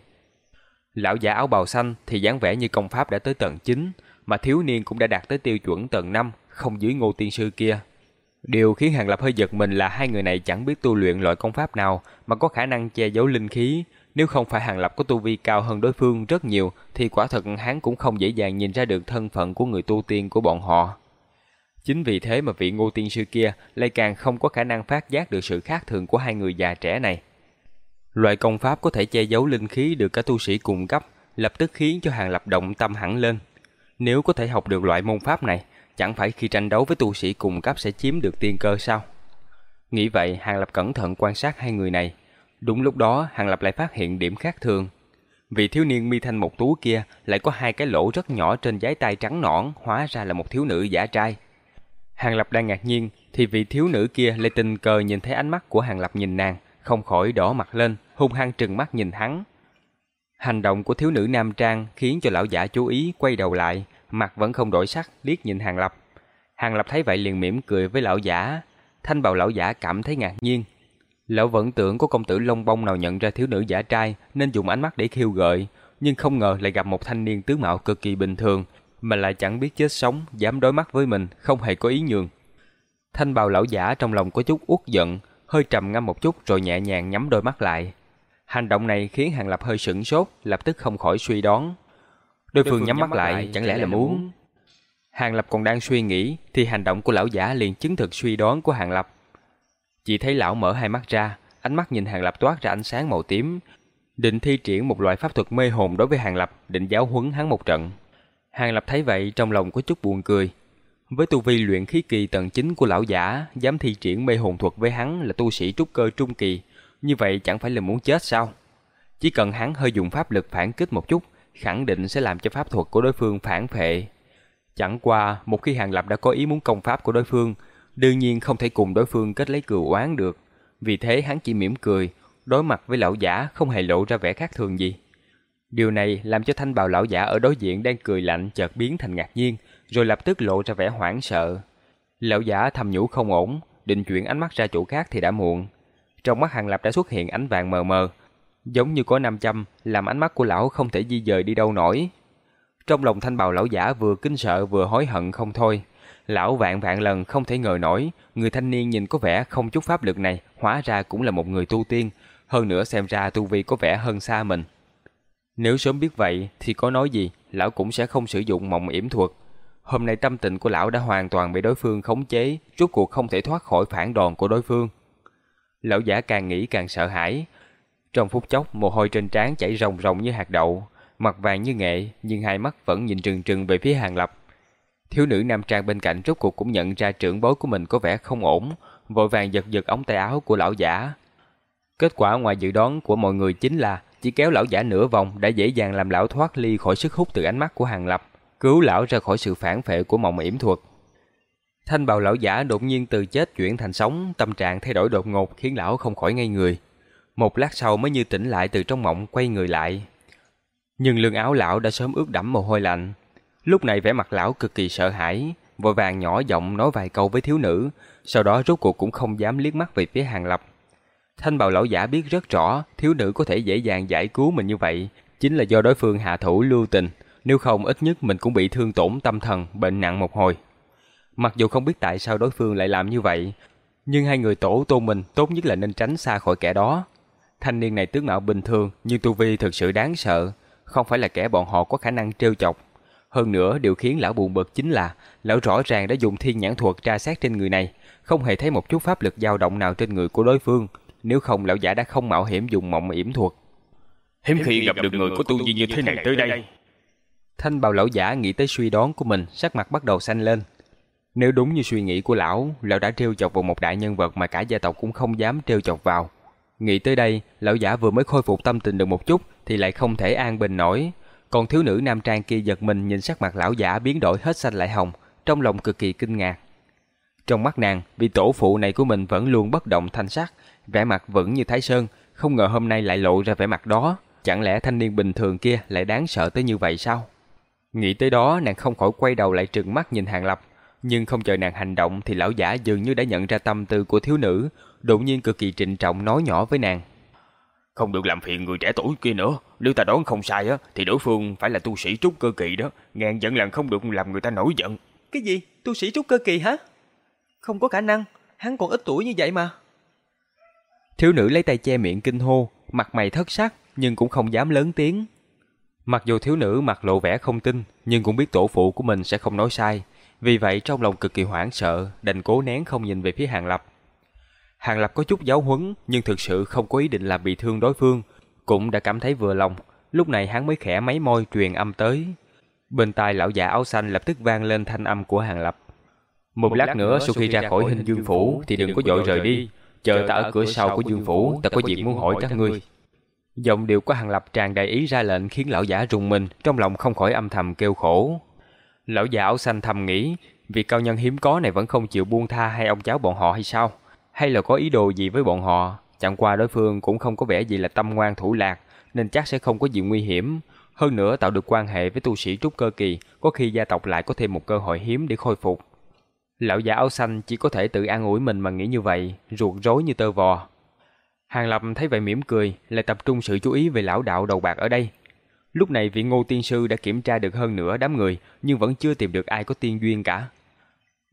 Lão già áo bào xanh thì dáng vẻ như công pháp đã tới tầng 9, mà thiếu niên cũng đã đạt tới tiêu chuẩn tầng 5, không dưới Ngô Tiên Sư kia. Điều khiến Hàng Lập hơi giật mình là hai người này chẳng biết tu luyện loại công pháp nào mà có khả năng che giấu linh khí. Nếu không phải Hàng Lập có tu vi cao hơn đối phương rất nhiều thì quả thật hắn cũng không dễ dàng nhìn ra được thân phận của người tu tiên của bọn họ. Chính vì thế mà vị ngô tiên sư kia lại càng không có khả năng phát giác được sự khác thường của hai người già trẻ này. Loại công pháp có thể che giấu linh khí được cả tu sĩ cùng cấp, lập tức khiến cho Hàng Lập động tâm hẳn lên. Nếu có thể học được loại môn pháp này, chẳng phải khi tranh đấu với tu sĩ cùng cấp sẽ chiếm được tiên cơ sao? Nghĩ vậy, Hàng Lập cẩn thận quan sát hai người này. Đúng lúc đó, Hàng Lập lại phát hiện điểm khác thường. Vị thiếu niên mi thanh một tú kia lại có hai cái lỗ rất nhỏ trên giái tay trắng nõn, hóa ra là một thiếu nữ giả trai. Hàng Lập đang ngạc nhiên, thì vị thiếu nữ kia lại tình cờ nhìn thấy ánh mắt của Hàng Lập nhìn nàng, không khỏi đỏ mặt lên, hung hăng trừng mắt nhìn hắn. Hành động của thiếu nữ nam trang khiến cho lão giả chú ý quay đầu lại, mặt vẫn không đổi sắc, liếc nhìn Hàng Lập. Hàng Lập thấy vậy liền mỉm cười với lão giả. thanh bào lão giả cảm thấy ngạc nhiên. Lão vẫn tưởng có công tử Long Bông nào nhận ra thiếu nữ giả trai nên dùng ánh mắt để khiêu gợi, nhưng không ngờ lại gặp một thanh niên tướng mạo cực kỳ bình thường, mà lại chẳng biết chết sống, dám đối mắt với mình, không hề có ý nhường. Thanh bào lão giả trong lòng có chút uất giận, hơi trầm ngâm một chút rồi nhẹ nhàng nhắm đôi mắt lại. Hành động này khiến Hàng Lập hơi sững sốt, lập tức không khỏi suy đoán. Đối phương nhắm mắt lại, chẳng lẽ là muốn... Hàng Lập còn đang suy nghĩ, thì hành động của lão giả liền chứng thực suy đoán của Hàng Lập. Chỉ thấy lão mở hai mắt ra, ánh mắt nhìn Hàng Lập toát ra ánh sáng màu tím, định thi triển một loại pháp thuật mê hồn đối với Hàng Lập, định giáo huấn hắn một trận. Hàng Lập thấy vậy trong lòng có chút buồn cười. Với tu vi luyện khí kỳ tầng 9 của lão giả, dám thi triển mê hồn thuật với hắn là tu sĩ trúc cơ trung kỳ, như vậy chẳng phải là muốn chết sao? Chỉ cần hắn hơi dùng pháp lực phản kích một chút, khẳng định sẽ làm cho pháp thuật của đối phương phản phệ. Chẳng qua, một khi Hàng Lập đã có ý muốn công pháp của đối phương, đương nhiên không thể cùng đối phương kết lấy cừu oán được. Vì thế hắn chỉ mỉm cười, đối mặt với lão giả không hề lộ ra vẻ khác thường gì. Điều này làm cho thanh bào lão giả ở đối diện đang cười lạnh chợt biến thành ngạc nhiên, rồi lập tức lộ ra vẻ hoảng sợ. Lão giả thầm nhủ không ổn, định chuyển ánh mắt ra chỗ khác thì đã muộn. Trong mắt Hàng Lập đã xuất hiện ánh vàng mờ mờ, giống như có nam châm, làm ánh mắt của lão không thể di dời đi đâu nổi. Trong lòng thanh bào lão giả vừa kinh sợ vừa hối hận không thôi. Lão vạn vạn lần không thể ngờ nổi, người thanh niên nhìn có vẻ không chút pháp lực này, hóa ra cũng là một người tu tiên, hơn nữa xem ra tu vi có vẻ hơn xa mình. Nếu sớm biết vậy thì có nói gì, lão cũng sẽ không sử dụng mộng yểm thuật. Hôm nay tâm tình của lão đã hoàn toàn bị đối phương khống chế, rốt cuộc không thể thoát khỏi phản đòn của đối phương. Lão giả càng nghĩ càng sợ hãi. Trong phút chốc, mồ hôi trên trán chảy ròng ròng như hạt đậu, mặt vàng như nghệ, nhưng hai mắt vẫn nhìn trừng trừng về phía Hàng Lập. Thiếu nữ nam trang bên cạnh rốt cuộc cũng nhận ra trưởng bối của mình có vẻ không ổn, vội vàng giật giật ống tay áo của lão giả. Kết quả ngoài dự đoán của mọi người chính là chỉ kéo lão giả nửa vòng đã dễ dàng làm lão thoát ly khỏi sức hút từ ánh mắt của Hàng Lập, cứu lão ra khỏi sự phản phệ của mộng yểm thuật. Thanh bào lão giả đột nhiên từ chết chuyển thành sống, tâm trạng thay đổi đột ngột khiến lão không khỏi ngây người. Một lát sau mới như tỉnh lại từ trong mộng quay người lại. Nhưng lưng áo lão đã sớm ướt đẫm mồ hôi lạnh. Lúc này vẻ mặt lão cực kỳ sợ hãi, vội vàng nhỏ giọng nói vài câu với thiếu nữ, sau đó rốt cuộc cũng không dám liếc mắt về phía Hàng Lập. Thanh bào lão giả biết rất rõ, thiếu nữ có thể dễ dàng giải cứu mình như vậy, chính là do đối phương hạ thủ lưu tình, nếu không ít nhất mình cũng bị thương tổn tâm thần, bệnh nặng một hồi. Mặc dù không biết tại sao đối phương lại làm như vậy, nhưng hai người tổ tôn mình tốt nhất là nên tránh xa khỏi kẻ đó. Thanh niên này tướng mạo bình thường nhưng tu vi thực sự đáng sợ, không phải là kẻ bọn họ có khả năng trêu chọc. Hơn nữa, điều khiến lão buồn bực chính là lão rõ ràng đã dùng thiên nhãn thuật tra xét trên người này, không hề thấy một chút pháp lực dao động nào trên người của đối phương, nếu không lão giả đã không mạo hiểm dùng mộng yểm thuật. Hiếm khi gặp được người có tu vi như thế này tới đây. Thanh bào lão giả nghĩ tới suy đoán của mình, sắc mặt bắt đầu xanh lên. Nếu đúng như suy nghĩ của lão, lão đã trêu chọc vào một đại nhân vật mà cả gia tộc cũng không dám trêu chọc vào. Nghĩ tới đây, lão giả vừa mới khôi phục tâm tình được một chút thì lại không thể an bình nổi. Còn thiếu nữ nam trang kia giật mình nhìn sắc mặt lão giả biến đổi hết xanh lại hồng, trong lòng cực kỳ kinh ngạc. Trong mắt nàng, vị tổ phụ này của mình vẫn luôn bất động thanh sắc, vẻ mặt vẫn như Thái Sơn, không ngờ hôm nay lại lộ ra vẻ mặt đó. Chẳng lẽ thanh niên bình thường kia lại đáng sợ tới như vậy sao? Nghĩ tới đó, nàng không khỏi quay đầu lại trừng mắt nhìn Hàng Lập. Nhưng không chờ nàng hành động thì lão giả dường như đã nhận ra tâm tư của thiếu nữ, đột nhiên cực kỳ trịnh trọng nói nhỏ với nàng. Không được làm phiền người trẻ tuổi kia nữa, nếu ta đoán không sai á thì đối phương phải là tu sĩ trúc cơ kỳ đó, ngàn giận lần không được làm người ta nổi giận. Cái gì? Tu sĩ trúc cơ kỳ hả? Không có khả năng, hắn còn ít tuổi như vậy mà. Thiếu nữ lấy tay che miệng kinh hô, mặt mày thất sắc nhưng cũng không dám lớn tiếng. Mặc dù thiếu nữ mặt lộ vẻ không tin, nhưng cũng biết tổ phụ của mình sẽ không nói sai, vì vậy trong lòng cực kỳ hoảng sợ, đành cố nén không nhìn về phía Hàng Lập. Hàng Lập có chút giáo huấn, nhưng thực sự không có ý định làm bị thương đối phương, cũng đã cảm thấy vừa lòng, lúc này hắn mới khẽ mấy môi truyền âm tới. Bên tai lão già áo xanh lập tức vang lên thanh âm của Hàng Lập. Một, Một lát, lát nữa sau khi ra khỏi hình dương phủ thì đừng có dội rời đi, chờ ta ở cửa sau của dương phủ, ta có việc muốn hỏi các ngươi. Giọng điệu của Hàng Lập tràn đầy ý ra lệnh khiến lão giả rùng mình, trong lòng không khỏi âm thầm kêu khổ. Lão già áo xanh thầm nghĩ, việc cao nhân hiếm có này vẫn không chịu buông tha hai ông cháu bọn họ hay sao? Hay là có ý đồ gì với bọn họ? Chẳng qua đối phương cũng không có vẻ gì là tâm ngoan thủ lạc, nên chắc sẽ không có gì nguy hiểm. Hơn nữa tạo được quan hệ với tu sĩ trúc cơ kỳ, có khi gia tộc lại có thêm một cơ hội hiếm để khôi phục. Lão già áo xanh chỉ có thể tự an ủi mình mà nghĩ như vậy, ruột rối như tơ vò. Hàng Lập thấy vậy mỉm cười, lại tập trung sự chú ý về lão đạo đầu bạc ở đây. Lúc này vị ngô tiên sư đã kiểm tra được hơn nửa đám người, nhưng vẫn chưa tìm được ai có tiên duyên cả.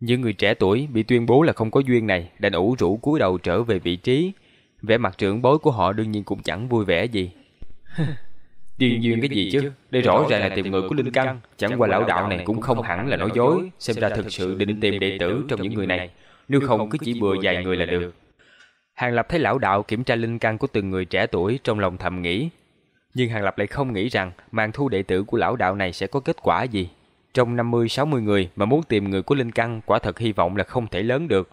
Những người trẻ tuổi bị tuyên bố là không có duyên này, đành ủ rũ cúi đầu trở về vị trí. Vẻ mặt trưởng bối của họ đương nhiên cũng chẳng vui vẻ gì. Tiên duyên cái gì chứ? Đây rõ ràng là tìm người của linh căn, chẳng qua lão đạo này cũng không hẳn là nói dối, xem ra thực sự định tìm đệ tử trong những người này, nếu không cứ chỉ bừa vài người là được. Hàng Lập thấy lão đạo kiểm tra linh căn của từng người trẻ tuổi trong lòng thầm nghĩ. Nhưng Hàng Lập lại không nghĩ rằng màn thu đệ tử của lão đạo này sẽ có kết quả gì. Trong 50-60 người mà muốn tìm người của linh căn quả thật hy vọng là không thể lớn được.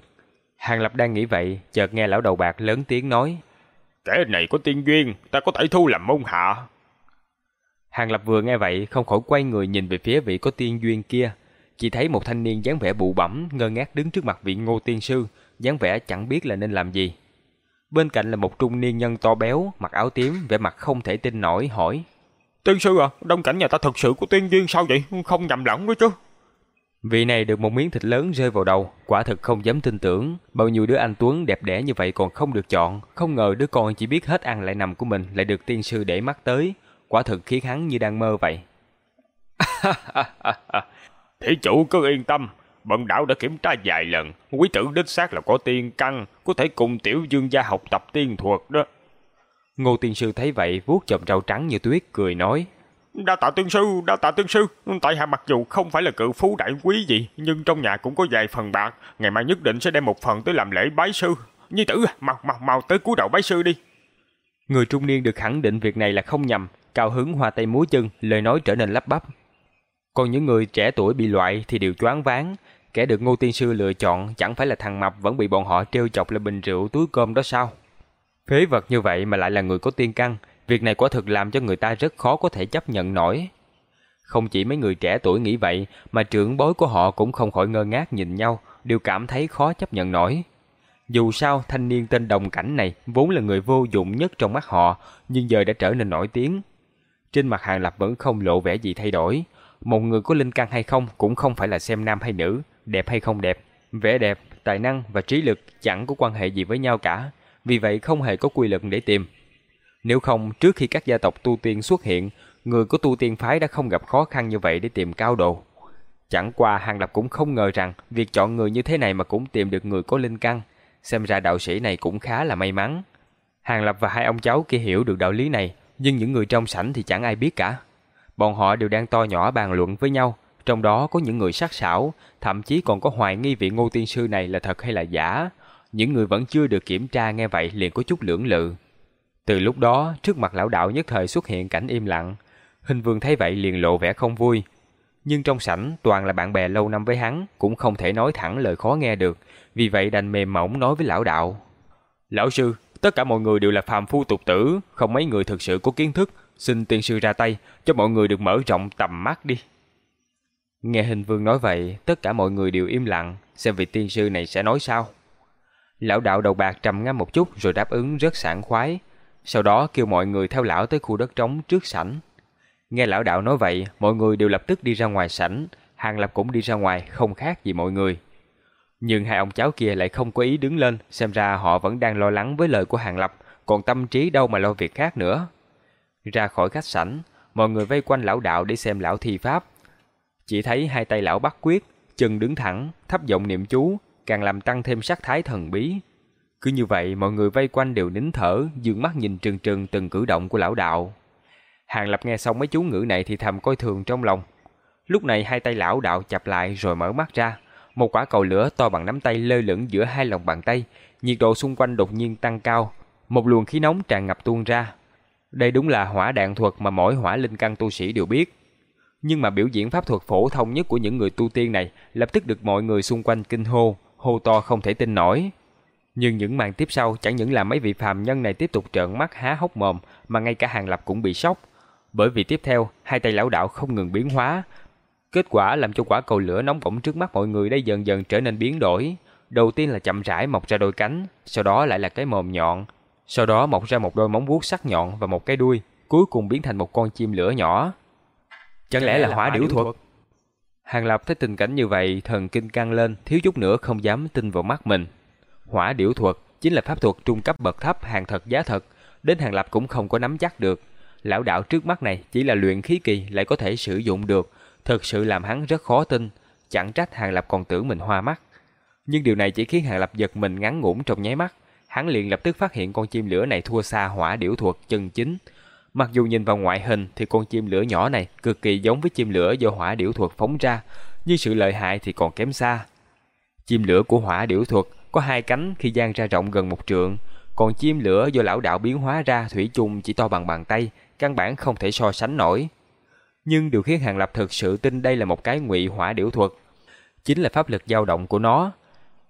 Hàng Lập đang nghĩ vậy, chợt nghe lão đầu bạc lớn tiếng nói. Kẻ này có tiên duyên, ta có thể thu làm môn hạ. Hàng Lập vừa nghe vậy, không khỏi quay người nhìn về phía vị có tiên duyên kia. Chỉ thấy một thanh niên dáng vẻ bụ bẩm, ngơ ngác đứng trước mặt vị ngô tiên sư, dáng vẻ chẳng biết là nên làm gì. Bên cạnh là một trung niên nhân to béo, mặc áo tím, vẻ mặt không thể tin nổi, hỏi. Tiên sư à, đông cảnh nhà ta thật sự có tiên duyên sao vậy? Không nhầm lẫn với chứ. Vị này được một miếng thịt lớn rơi vào đầu, quả thực không dám tin tưởng. Bao nhiêu đứa anh Tuấn đẹp đẽ như vậy còn không được chọn, không ngờ đứa con chỉ biết hết ăn lại nằm của mình lại được tiên sư để mắt tới. Quả thực khiến hắn như đang mơ vậy. Thị chủ cứ yên tâm, bận đảo đã kiểm tra vài lần, quý tử đích xác là có tiên căn, có thể cùng tiểu dương gia học tập tiên thuật đó. Ngô tiên sư thấy vậy, vuốt chòm râu trắng như tuyết, cười nói. Đa tạ tiên sư, đa tạ tiên sư, tại hạ mặc dù không phải là cự phú đại quý gì, nhưng trong nhà cũng có vài phần bạc, ngày mai nhất định sẽ đem một phần tới làm lễ bái sư. Nhi tử, mau mau mau tới cúi đầu bái sư đi. Người trung niên được khẳng định việc này là không nhầm, cao hứng hoa tay múa chân, lời nói trở nên lắp bắp. Còn những người trẻ tuổi bị loại thì đều choáng váng, kẻ được Ngô Tiên Sư lựa chọn chẳng phải là thằng mập vẫn bị bọn họ trêu chọc là bình rượu túi cơm đó sao? Phế vật như vậy mà lại là người có tiên căn, việc này quả thực làm cho người ta rất khó có thể chấp nhận nổi. Không chỉ mấy người trẻ tuổi nghĩ vậy, mà trưởng bối của họ cũng không khỏi ngơ ngác nhìn nhau, đều cảm thấy khó chấp nhận nổi. Dù sao, thanh niên tên Đồng Cảnh này vốn là người vô dụng nhất trong mắt họ, nhưng giờ đã trở nên nổi tiếng. Trên mặt Hàng Lập vẫn không lộ vẻ gì thay đổi. Một người có linh căn hay không cũng không phải là xem nam hay nữ, đẹp hay không đẹp. Vẻ đẹp, tài năng và trí lực chẳng có quan hệ gì với nhau cả, vì vậy không hề có quy luật để tìm. Nếu không, trước khi các gia tộc tu tiên xuất hiện, người của tu tiên phái đã không gặp khó khăn như vậy để tìm cao độ. Chẳng qua Hàng Lập cũng không ngờ rằng việc chọn người như thế này mà cũng tìm được người có linh căn, xem ra đạo sĩ này cũng khá là may mắn. Hàng Lập và hai ông cháu kia hiểu được đạo lý này, nhưng những người trong sảnh thì chẳng ai biết cả. Bọn họ đều đang to nhỏ bàn luận với nhau, trong đó có những người sắc sảo, thậm chí còn có hoài nghi vị ngô tiên sư này là thật hay là giả. Những người vẫn chưa được kiểm tra nghe vậy liền có chút lưỡng lự. Từ lúc đó, trước mặt lão đạo nhất thời xuất hiện cảnh im lặng. Hình vương thấy vậy liền lộ vẻ không vui. Nhưng trong sảnh toàn là bạn bè lâu năm với hắn, cũng không thể nói thẳng lời khó nghe được, vì vậy đành mềm mỏng nói với lão đạo. Lão sư, tất cả mọi người đều là phàm phu tục tử, không mấy người thực sự có kiến thức, xin tiên sư ra tay, cho mọi người được mở rộng tầm mắt đi. Nghe hình vương nói vậy, tất cả mọi người đều im lặng, xem vị tiên sư này sẽ nói sao. Lão đạo đầu bạc trầm ngâm một chút rồi đáp ứng rất sảng khoái, sau đó kêu mọi người theo lão tới khu đất trống trước sảnh. Nghe lão đạo nói vậy, mọi người đều lập tức đi ra ngoài sảnh, Hàng Lập cũng đi ra ngoài, không khác gì mọi người. Nhưng hai ông cháu kia lại không có ý đứng lên, xem ra họ vẫn đang lo lắng với lời của Hàng Lập, còn tâm trí đâu mà lo việc khác nữa. Ra khỏi khách sảnh, mọi người vây quanh lão đạo để xem lão thi pháp. Chỉ thấy hai tay lão bắt quyết, chân đứng thẳng, thấp giọng niệm chú, càng làm tăng thêm sắc thái thần bí. Cứ như vậy, mọi người vây quanh đều nín thở, dương mắt nhìn trừng trừng từng cử động của lão đạo. Hàng Lập nghe xong mấy chú ngữ này thì thầm coi thường trong lòng. Lúc này hai tay lão đạo chập lại rồi mở mắt ra. Một quả cầu lửa to bằng nắm tay lơ lửng giữa hai lòng bàn tay, nhiệt độ xung quanh đột nhiên tăng cao, một luồng khí nóng tràn ngập tuôn ra. Đây đúng là hỏa đạn thuật mà mỗi hỏa linh căn tu sĩ đều biết. Nhưng mà biểu diễn pháp thuật phổ thông nhất của những người tu tiên này lập tức được mọi người xung quanh kinh hô, hô to không thể tin nổi. Nhưng những màn tiếp sau chẳng những làm mấy vị phàm nhân này tiếp tục trợn mắt há hốc mồm mà ngay cả Hàng Lập cũng bị sốc. Bởi vì tiếp theo, hai tay lão đạo không ngừng biến hóa. Kết quả làm cho quả cầu lửa nóng bỏng trước mắt mọi người đây dần dần trở nên biến đổi. Đầu tiên là chậm rãi mọc ra đôi cánh, sau đó lại là cái mồm nhọn, sau đó mọc ra một đôi móng vuốt sắc nhọn và một cái đuôi, cuối cùng biến thành một con chim lửa nhỏ. Chẳng lẽ là hỏa điểu thuật? Hàng Lập thấy tình cảnh như vậy, thần kinh căng lên, thiếu chút nữa không dám tin vào mắt mình. Hỏa điểu thuật chính là pháp thuật trung cấp bậc thấp hàng thật giá thật, đến Hàng Lập cũng không có nắm chắc được. Lão đạo trước mắt này chỉ là luyện khí kỳ lại có thể sử dụng được, thật sự làm hắn rất khó tin, chẳng trách Hàng Lập còn tưởng mình hoa mắt. Nhưng điều này chỉ khiến Hàng Lập giật mình ngắn ngủn trong nháy mắt, hắn liền lập tức phát hiện con chim lửa này thua xa hỏa điểu thuật chân chính. Mặc dù nhìn vào ngoại hình thì con chim lửa nhỏ này cực kỳ giống với chim lửa do hỏa điểu thuật phóng ra, nhưng sự lợi hại thì còn kém xa. Chim lửa của hỏa điểu thuật có hai cánh khi dang ra rộng gần một trượng, còn chim lửa do lão đạo biến hóa ra thủy chung chỉ to bằng bàn tay, căn bản không thể so sánh nổi. Nhưng điều khiến Hàng Lập thực sự tin đây là một cái ngụy hỏa điểu thuật, chính là pháp lực dao động của nó.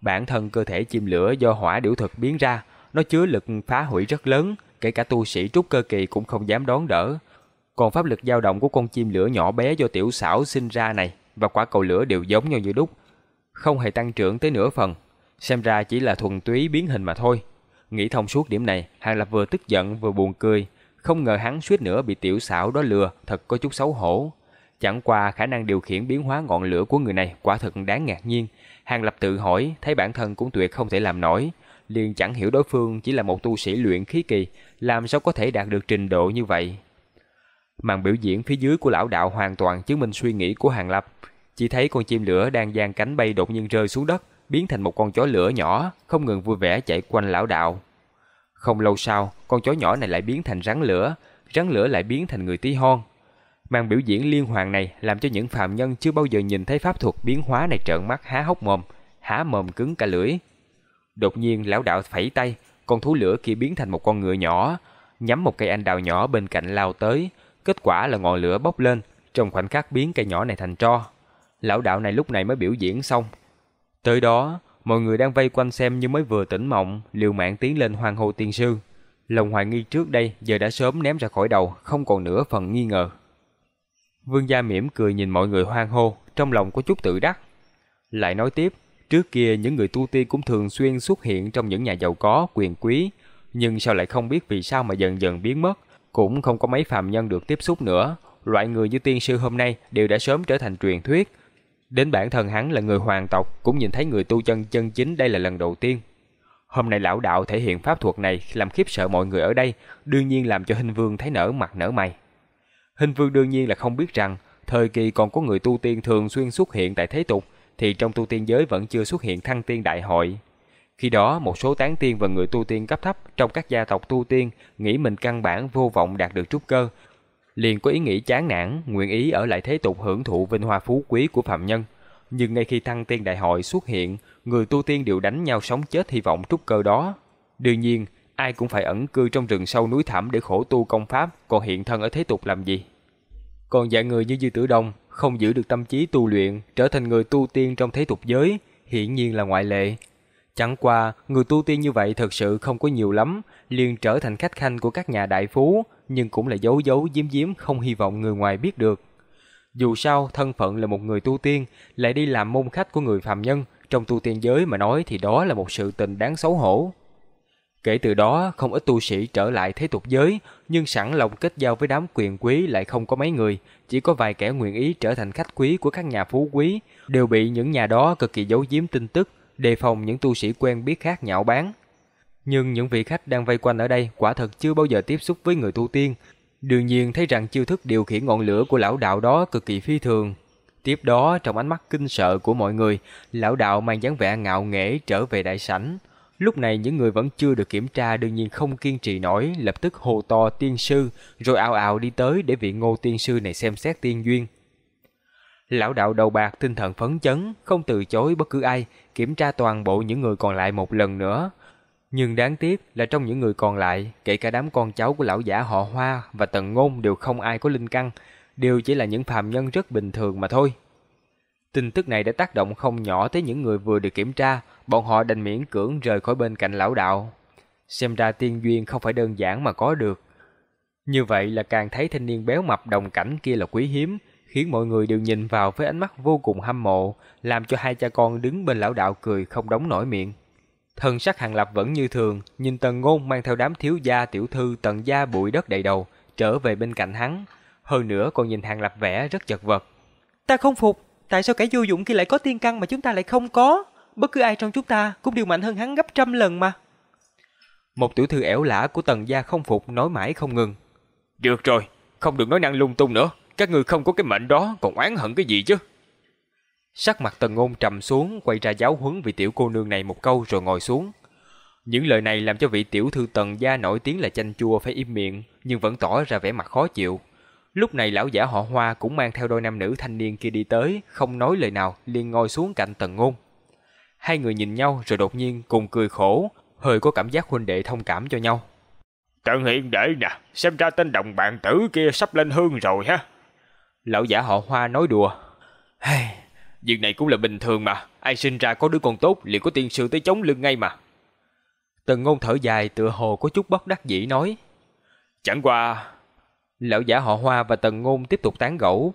Bản thân cơ thể chim lửa do hỏa điểu thuật biến ra, nó chứa lực phá hủy rất lớn, kể cả tu sĩ trúc cơ kỳ cũng không dám đón đỡ. Còn pháp lực dao động của con chim lửa nhỏ bé do tiểu xảo sinh ra này và quả cầu lửa đều giống nhau như đúc, không hề tăng trưởng tới nửa phần, xem ra chỉ là thuần túy biến hình mà thôi. Nghĩ thông suốt điểm này, Hàng Lập vừa tức giận vừa buồn cười, không ngờ hắn suýt nữa bị tiểu xảo đó lừa, thật có chút xấu hổ. Chẳng qua khả năng điều khiển biến hóa ngọn lửa của người này quả thật đáng ngạc nhiên. Hàng Lập tự hỏi, thấy bản thân cũng tuyệt không thể làm nổi, liền chẳng hiểu đối phương chỉ là một tu sĩ luyện khí kỳ, làm sao có thể đạt được trình độ như vậy. Màn biểu diễn phía dưới của lão đạo hoàn toàn chứng minh suy nghĩ của Hàng Lập. Chỉ thấy con chim lửa đang giang cánh bay đột nhiên rơi xuống đất, biến thành một con chó lửa nhỏ, không ngừng vui vẻ chạy quanh lão đạo. Không lâu sau, con chó nhỏ này lại biến thành rắn lửa, rắn lửa lại biến thành người tí hon. Màn biểu diễn liên hoàn này làm cho những phạm nhân chưa bao giờ nhìn thấy pháp thuật biến hóa này trợn mắt há hốc mồm, há mồm cứng cả lưỡi. Đột nhiên lão đạo phẩy tay, con thú lửa kia biến thành một con ngựa nhỏ, nhắm một cây anh đào nhỏ bên cạnh lao tới, kết quả là ngọn lửa bốc lên, trong khoảnh khắc biến cây nhỏ này thành tro. Lão đạo này lúc này mới biểu diễn xong. Tới đó, mọi người đang vây quanh xem như mới vừa tỉnh mộng, liều mạng tiến lên hoàng hô tiên sư. Lòng hoài nghi trước đây giờ đã sớm ném ra khỏi đầu, không còn nửa phần nghi ngờ. Vương gia mỉm cười nhìn mọi người hoang hô, trong lòng có chút tự đắc. Lại nói tiếp, trước kia những người tu tiên cũng thường xuyên xuất hiện trong những nhà giàu có, quyền quý, nhưng sao lại không biết vì sao mà dần dần biến mất, cũng không có mấy phàm nhân được tiếp xúc nữa. Loại người như tiên sư hôm nay đều đã sớm trở thành truyền thuyết. Đến bản thân hắn là người hoàng tộc cũng nhìn thấy người tu chân chân chính đây là lần đầu tiên. Hôm nay lão đạo thể hiện pháp thuật này làm khiếp sợ mọi người ở đây, đương nhiên làm cho Hình Vương thấy nở mặt nở mày. Hình Vương đương nhiên là không biết rằng, thời kỳ còn có người tu tiên thường xuyên xuất hiện tại thế tục, thì trong tu tiên giới vẫn chưa xuất hiện thăng tiên đại hội. Khi đó, một số tán tiên và người tu tiên cấp thấp trong các gia tộc tu tiên nghĩ mình căn bản vô vọng đạt được trúc cơ, liền có ý nghĩ chán nản, nguyện ý ở lại thế tục hưởng thụ vinh hoa phú quý của phạm nhân. Nhưng ngay khi thăng tiên đại hội xuất hiện, người tu tiên đều đánh nhau sống chết hy vọng trúc cơ đó. Đương nhiên, ai cũng phải ẩn cư trong rừng sâu núi thẳm để khổ tu công pháp, còn hiện thân ở thế tục làm gì? Còn dạng người như Dư Tử Đông không giữ được tâm trí tu luyện, trở thành người tu tiên trong thế tục giới, hiển nhiên là ngoại lệ. Chẳng qua, người tu tiên như vậy thật sự không có nhiều lắm, liền trở thành khách khanh của các nhà đại phú, nhưng cũng là giấu giấu giếm giếm không hy vọng người ngoài biết được. Dù sao, thân phận là một người tu tiên, lại đi làm môn khách của người phàm nhân, trong tu tiên giới mà nói thì đó là một sự tình đáng xấu hổ. Kể từ đó, không ít tu sĩ trở lại thế tục giới, nhưng sẵn lòng kết giao với đám quyền quý lại không có mấy người, chỉ có vài kẻ nguyện ý trở thành khách quý của các nhà phú quý, đều bị những nhà đó cực kỳ giấu giếm tin tức, đề phòng những tu sĩ quen biết khác nhạo báng. Nhưng những vị khách đang vây quanh ở đây quả thật chưa bao giờ tiếp xúc với người tu tiên, đương nhiên thấy rằng chiêu thức điều khiển ngọn lửa của lão đạo đó cực kỳ phi thường. Tiếp đó, trong ánh mắt kinh sợ của mọi người, lão đạo mang dáng vẻ ngạo nghễ trở về đại sảnh. Lúc này những người vẫn chưa được kiểm tra đương nhiên không kiên trì nổi, lập tức hô to tiên sư, rồi ào ào đi tới để vị ngô tiên sư này xem xét tiên duyên. Lão đạo đầu bạc tinh thần phấn chấn, không từ chối bất cứ ai, kiểm tra toàn bộ những người còn lại một lần nữa. Nhưng đáng tiếc là trong những người còn lại, kể cả đám con cháu của lão giả họ Hoa và Tần Ngôn đều không ai có linh căn, đều chỉ là những phàm nhân rất bình thường mà thôi. Tin tức này đã tác động không nhỏ tới những người vừa được kiểm tra, bọn họ đành miễn cưỡng rời khỏi bên cạnh lão đạo. Xem ra tiên duyên không phải đơn giản mà có được. Như vậy là càng thấy thanh niên béo mập đồng cảnh kia là quý hiếm, khiến mọi người đều nhìn vào với ánh mắt vô cùng hâm mộ, làm cho hai cha con đứng bên lão đạo cười không đóng nổi miệng. Thần sắc hàng lập vẫn như thường, nhìn tần ngôn mang theo đám thiếu gia tiểu thư tần gia bụi đất đầy đầu, trở về bên cạnh hắn. Hơn nữa còn nhìn hàng lập vẽ rất chật vật. Ta không phục, tại sao kẻ vô dụng kia lại có tiên căn mà chúng ta lại không có? Bất cứ ai trong chúng ta cũng đều mạnh hơn hắn gấp trăm lần mà. Một tiểu thư ẻo lả của tần gia không phục nói mãi không ngừng. Được rồi, không được nói năng lung tung nữa. Các người không có cái mệnh đó còn oán hận cái gì chứ? Sắc mặt tần ngôn trầm xuống, quay ra giáo huấn vị tiểu cô nương này một câu rồi ngồi xuống. Những lời này làm cho vị tiểu thư tần gia nổi tiếng là chanh chua phải im miệng, nhưng vẫn tỏ ra vẻ mặt khó chịu. Lúc này lão giả họ Hoa cũng mang theo đôi nam nữ thanh niên kia đi tới, không nói lời nào, liền ngồi xuống cạnh tần ngôn. Hai người nhìn nhau rồi đột nhiên cùng cười khổ, hơi có cảm giác huynh đệ thông cảm cho nhau. Tần hiện đệ nè, xem ra tên đồng bạn tử kia sắp lên hương rồi ha. Lão giả họ Hoa nói đùa. Hey, việc này cũng là bình thường mà, ai sinh ra có đứa con tốt liền có tiên sư tới chống lưng ngay mà. Tần ngôn thở dài tựa hồ có chút bất đắc dĩ nói. Chẳng qua... Lão giả họ Hoa và Tần ngôn tiếp tục tán gẫu.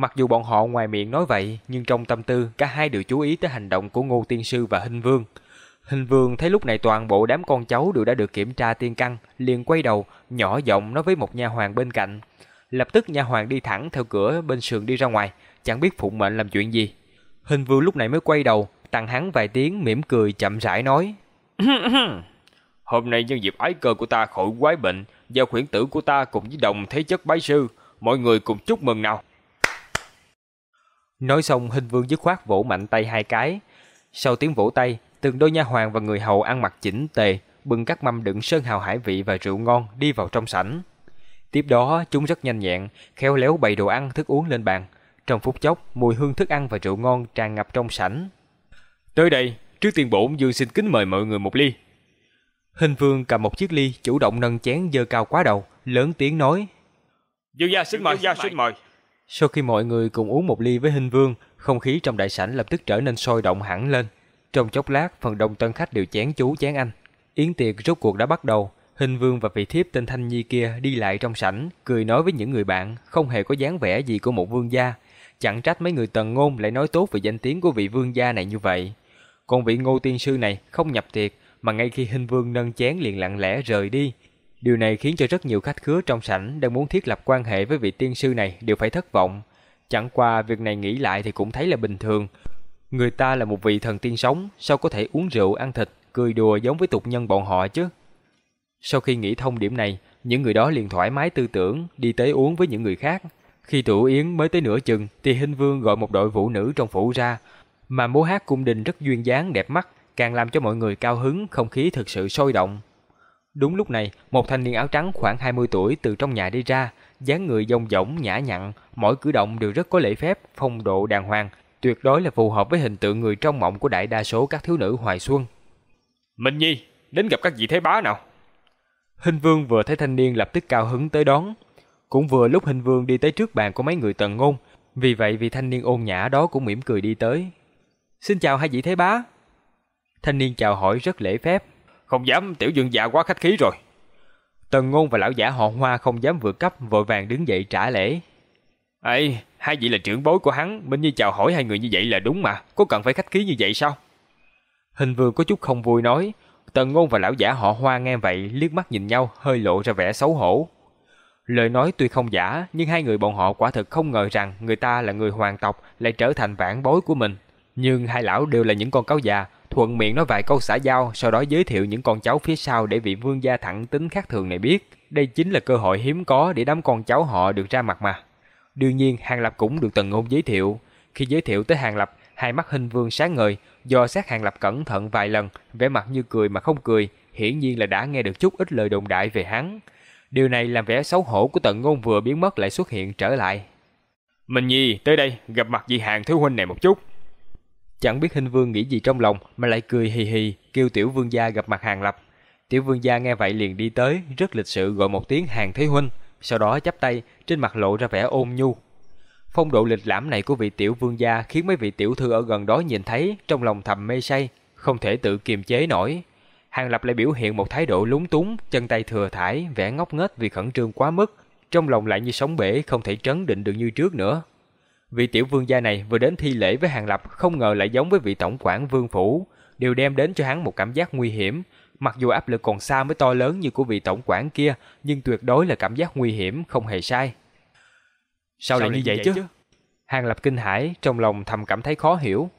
Mặc dù bọn họ ngoài miệng nói vậy, nhưng trong tâm tư cả hai đều chú ý tới hành động của Ngô Tiên Sư và Hình Vương. Hình Vương thấy lúc này toàn bộ đám con cháu đều đã được kiểm tra tiên căn, liền quay đầu, nhỏ giọng nói với một nha hoàng bên cạnh. Lập tức nha hoàng đi thẳng theo cửa bên sườn đi ra ngoài, chẳng biết phụng mệnh làm chuyện gì. Hình Vương lúc này mới quay đầu, tặng hắn vài tiếng mỉm cười chậm rãi nói: Hôm nay nhân dịp ái cơ của ta khỏi quái bệnh, giao khuyển tử của ta cùng với đồng thế chất bái sư, mọi người cùng chúc mừng nào. Nói xong hình vương dứt khoát vỗ mạnh tay hai cái. Sau tiếng vỗ tay, từng đôi nha hoàng và người hầu ăn mặc chỉnh tề, bưng các mâm đựng sơn hào hải vị và rượu ngon đi vào trong sảnh. Tiếp đó, chúng rất nhanh nhẹn, khéo léo bày đồ ăn thức uống lên bàn. Trong phút chốc, mùi hương thức ăn và rượu ngon tràn ngập trong sảnh. Tới đây, trước tiên bổn dương xin kính mời mọi người một ly. Hình vương cầm một chiếc ly, chủ động nâng chén dơ cao quá đầu, lớn tiếng nói. Dương gia xin mời, Dương gia xin mời. Sau khi mọi người cùng uống một ly với Hình vương, không khí trong đại sảnh lập tức trở nên sôi động hẳn lên. Trong chốc lát, phần đông tân khách đều chén chú chén anh. Yến tiệc rốt cuộc đã bắt đầu. Hình vương và vị thiếp tên Thanh Nhi kia đi lại trong sảnh, cười nói với những người bạn, không hề có dáng vẻ gì của một vương gia. Chẳng trách mấy người tần ngôn lại nói tốt về danh tiếng của vị vương gia này như vậy. Còn vị ngô tiên sư này không nhập tiệc, mà ngay khi hình vương nâng chén liền lặng lẽ rời đi. Điều này khiến cho rất nhiều khách khứa trong sảnh đang muốn thiết lập quan hệ với vị tiên sư này đều phải thất vọng. Chẳng qua việc này nghĩ lại thì cũng thấy là bình thường. Người ta là một vị thần tiên sống, sao có thể uống rượu ăn thịt, cười đùa giống với tục nhân bọn họ chứ? Sau khi nghĩ thông điểm này, những người đó liền thoải mái tư tưởng, đi tới uống với những người khác. Khi tủ yến mới tới nửa chừng, thì Hinh Vương gọi một đội vũ nữ trong phủ ra, mà múa hát cung đình rất duyên dáng đẹp mắt, càng làm cho mọi người cao hứng, không khí thực sự sôi động. Đúng lúc này, một thanh niên áo trắng khoảng 20 tuổi từ trong nhà đi ra, dáng người dông dỏng nhã nhặn, mỗi cử động đều rất có lễ phép, phong độ đàng hoàng, tuyệt đối là phù hợp với hình tượng người trong mộng của đại đa số các thiếu nữ hoài xuân. Minh Nhi, đến gặp các vị thế bá nào. Hình Vương vừa thấy thanh niên lập tức cao hứng tới đón. Cũng vừa lúc Hình Vương đi tới trước bàn của mấy người tần ngôn, vì vậy vị thanh niên ôn nhã đó cũng mỉm cười đi tới. Xin chào hai vị thế bá. Thanh niên chào hỏi rất lễ phép. Không dám, tiểu dương già quá khách khí rồi. Tần ngôn và lão giả họ hoa không dám vượt cấp, vội vàng đứng dậy trả lễ. Ê, hai vị là trưởng bối của hắn, Minh Nhi chào hỏi hai người như vậy là đúng mà, có cần phải khách khí như vậy sao? Hình vương có chút không vui nói, Tần ngôn và lão giả họ hoa nghe vậy liếc mắt nhìn nhau hơi lộ ra vẻ xấu hổ. Lời nói tuy không giả, nhưng hai người bọn họ quả thực không ngờ rằng người ta là người hoàng tộc lại trở thành vãn bối của mình. Nhưng hai lão đều là những con cáo già, thuận miệng nói vài câu xã giao, sau đó giới thiệu những con cháu phía sau để vị vương gia thẳng tính khác thường này biết. Đây chính là cơ hội hiếm có để đám con cháu họ được ra mặt mà. Đương nhiên, Hàng Lập cũng được Tần Ngôn giới thiệu. Khi giới thiệu tới Hàng Lập, hai mắt hình vương sáng ngời, do xét Hàng Lập cẩn thận vài lần, vẻ mặt như cười mà không cười, hiển nhiên là đã nghe được chút ít lời đồn đại về hắn. Điều này làm vẻ xấu hổ của Tần Ngôn vừa biến mất lại xuất hiện trở lại. Minh Nhi, tới đây, gặp mặt vị hàng thiếu huynh này một chút. Chẳng biết hình vương nghĩ gì trong lòng mà lại cười hì hì, kêu tiểu vương gia gặp mặt hàng lập. Tiểu vương gia nghe vậy liền đi tới, rất lịch sự gọi một tiếng hàng thế huynh, sau đó chắp tay, trên mặt lộ ra vẻ ôn nhu. Phong độ lịch lãm này của vị tiểu vương gia khiến mấy vị tiểu thư ở gần đó nhìn thấy, trong lòng thầm mê say, không thể tự kiềm chế nổi. Hàng Lập lại biểu hiện một thái độ lúng túng, chân tay thừa thải, vẻ ngốc nghếch vì khẩn trương quá mức, trong lòng lại như sóng bể không thể trấn định được như trước nữa. Vị tiểu vương gia này vừa đến thi lễ với Hàng Lập không ngờ lại giống với vị tổng quản vương phủ, đều đem đến cho hắn một cảm giác nguy hiểm. Mặc dù áp lực còn xa mới to lớn như của vị tổng quản kia, nhưng tuyệt đối là cảm giác nguy hiểm không hề sai. Sao, Sao lại như vậy chứ? Hàng Lập kinh hãi, trong lòng thầm cảm thấy khó hiểu.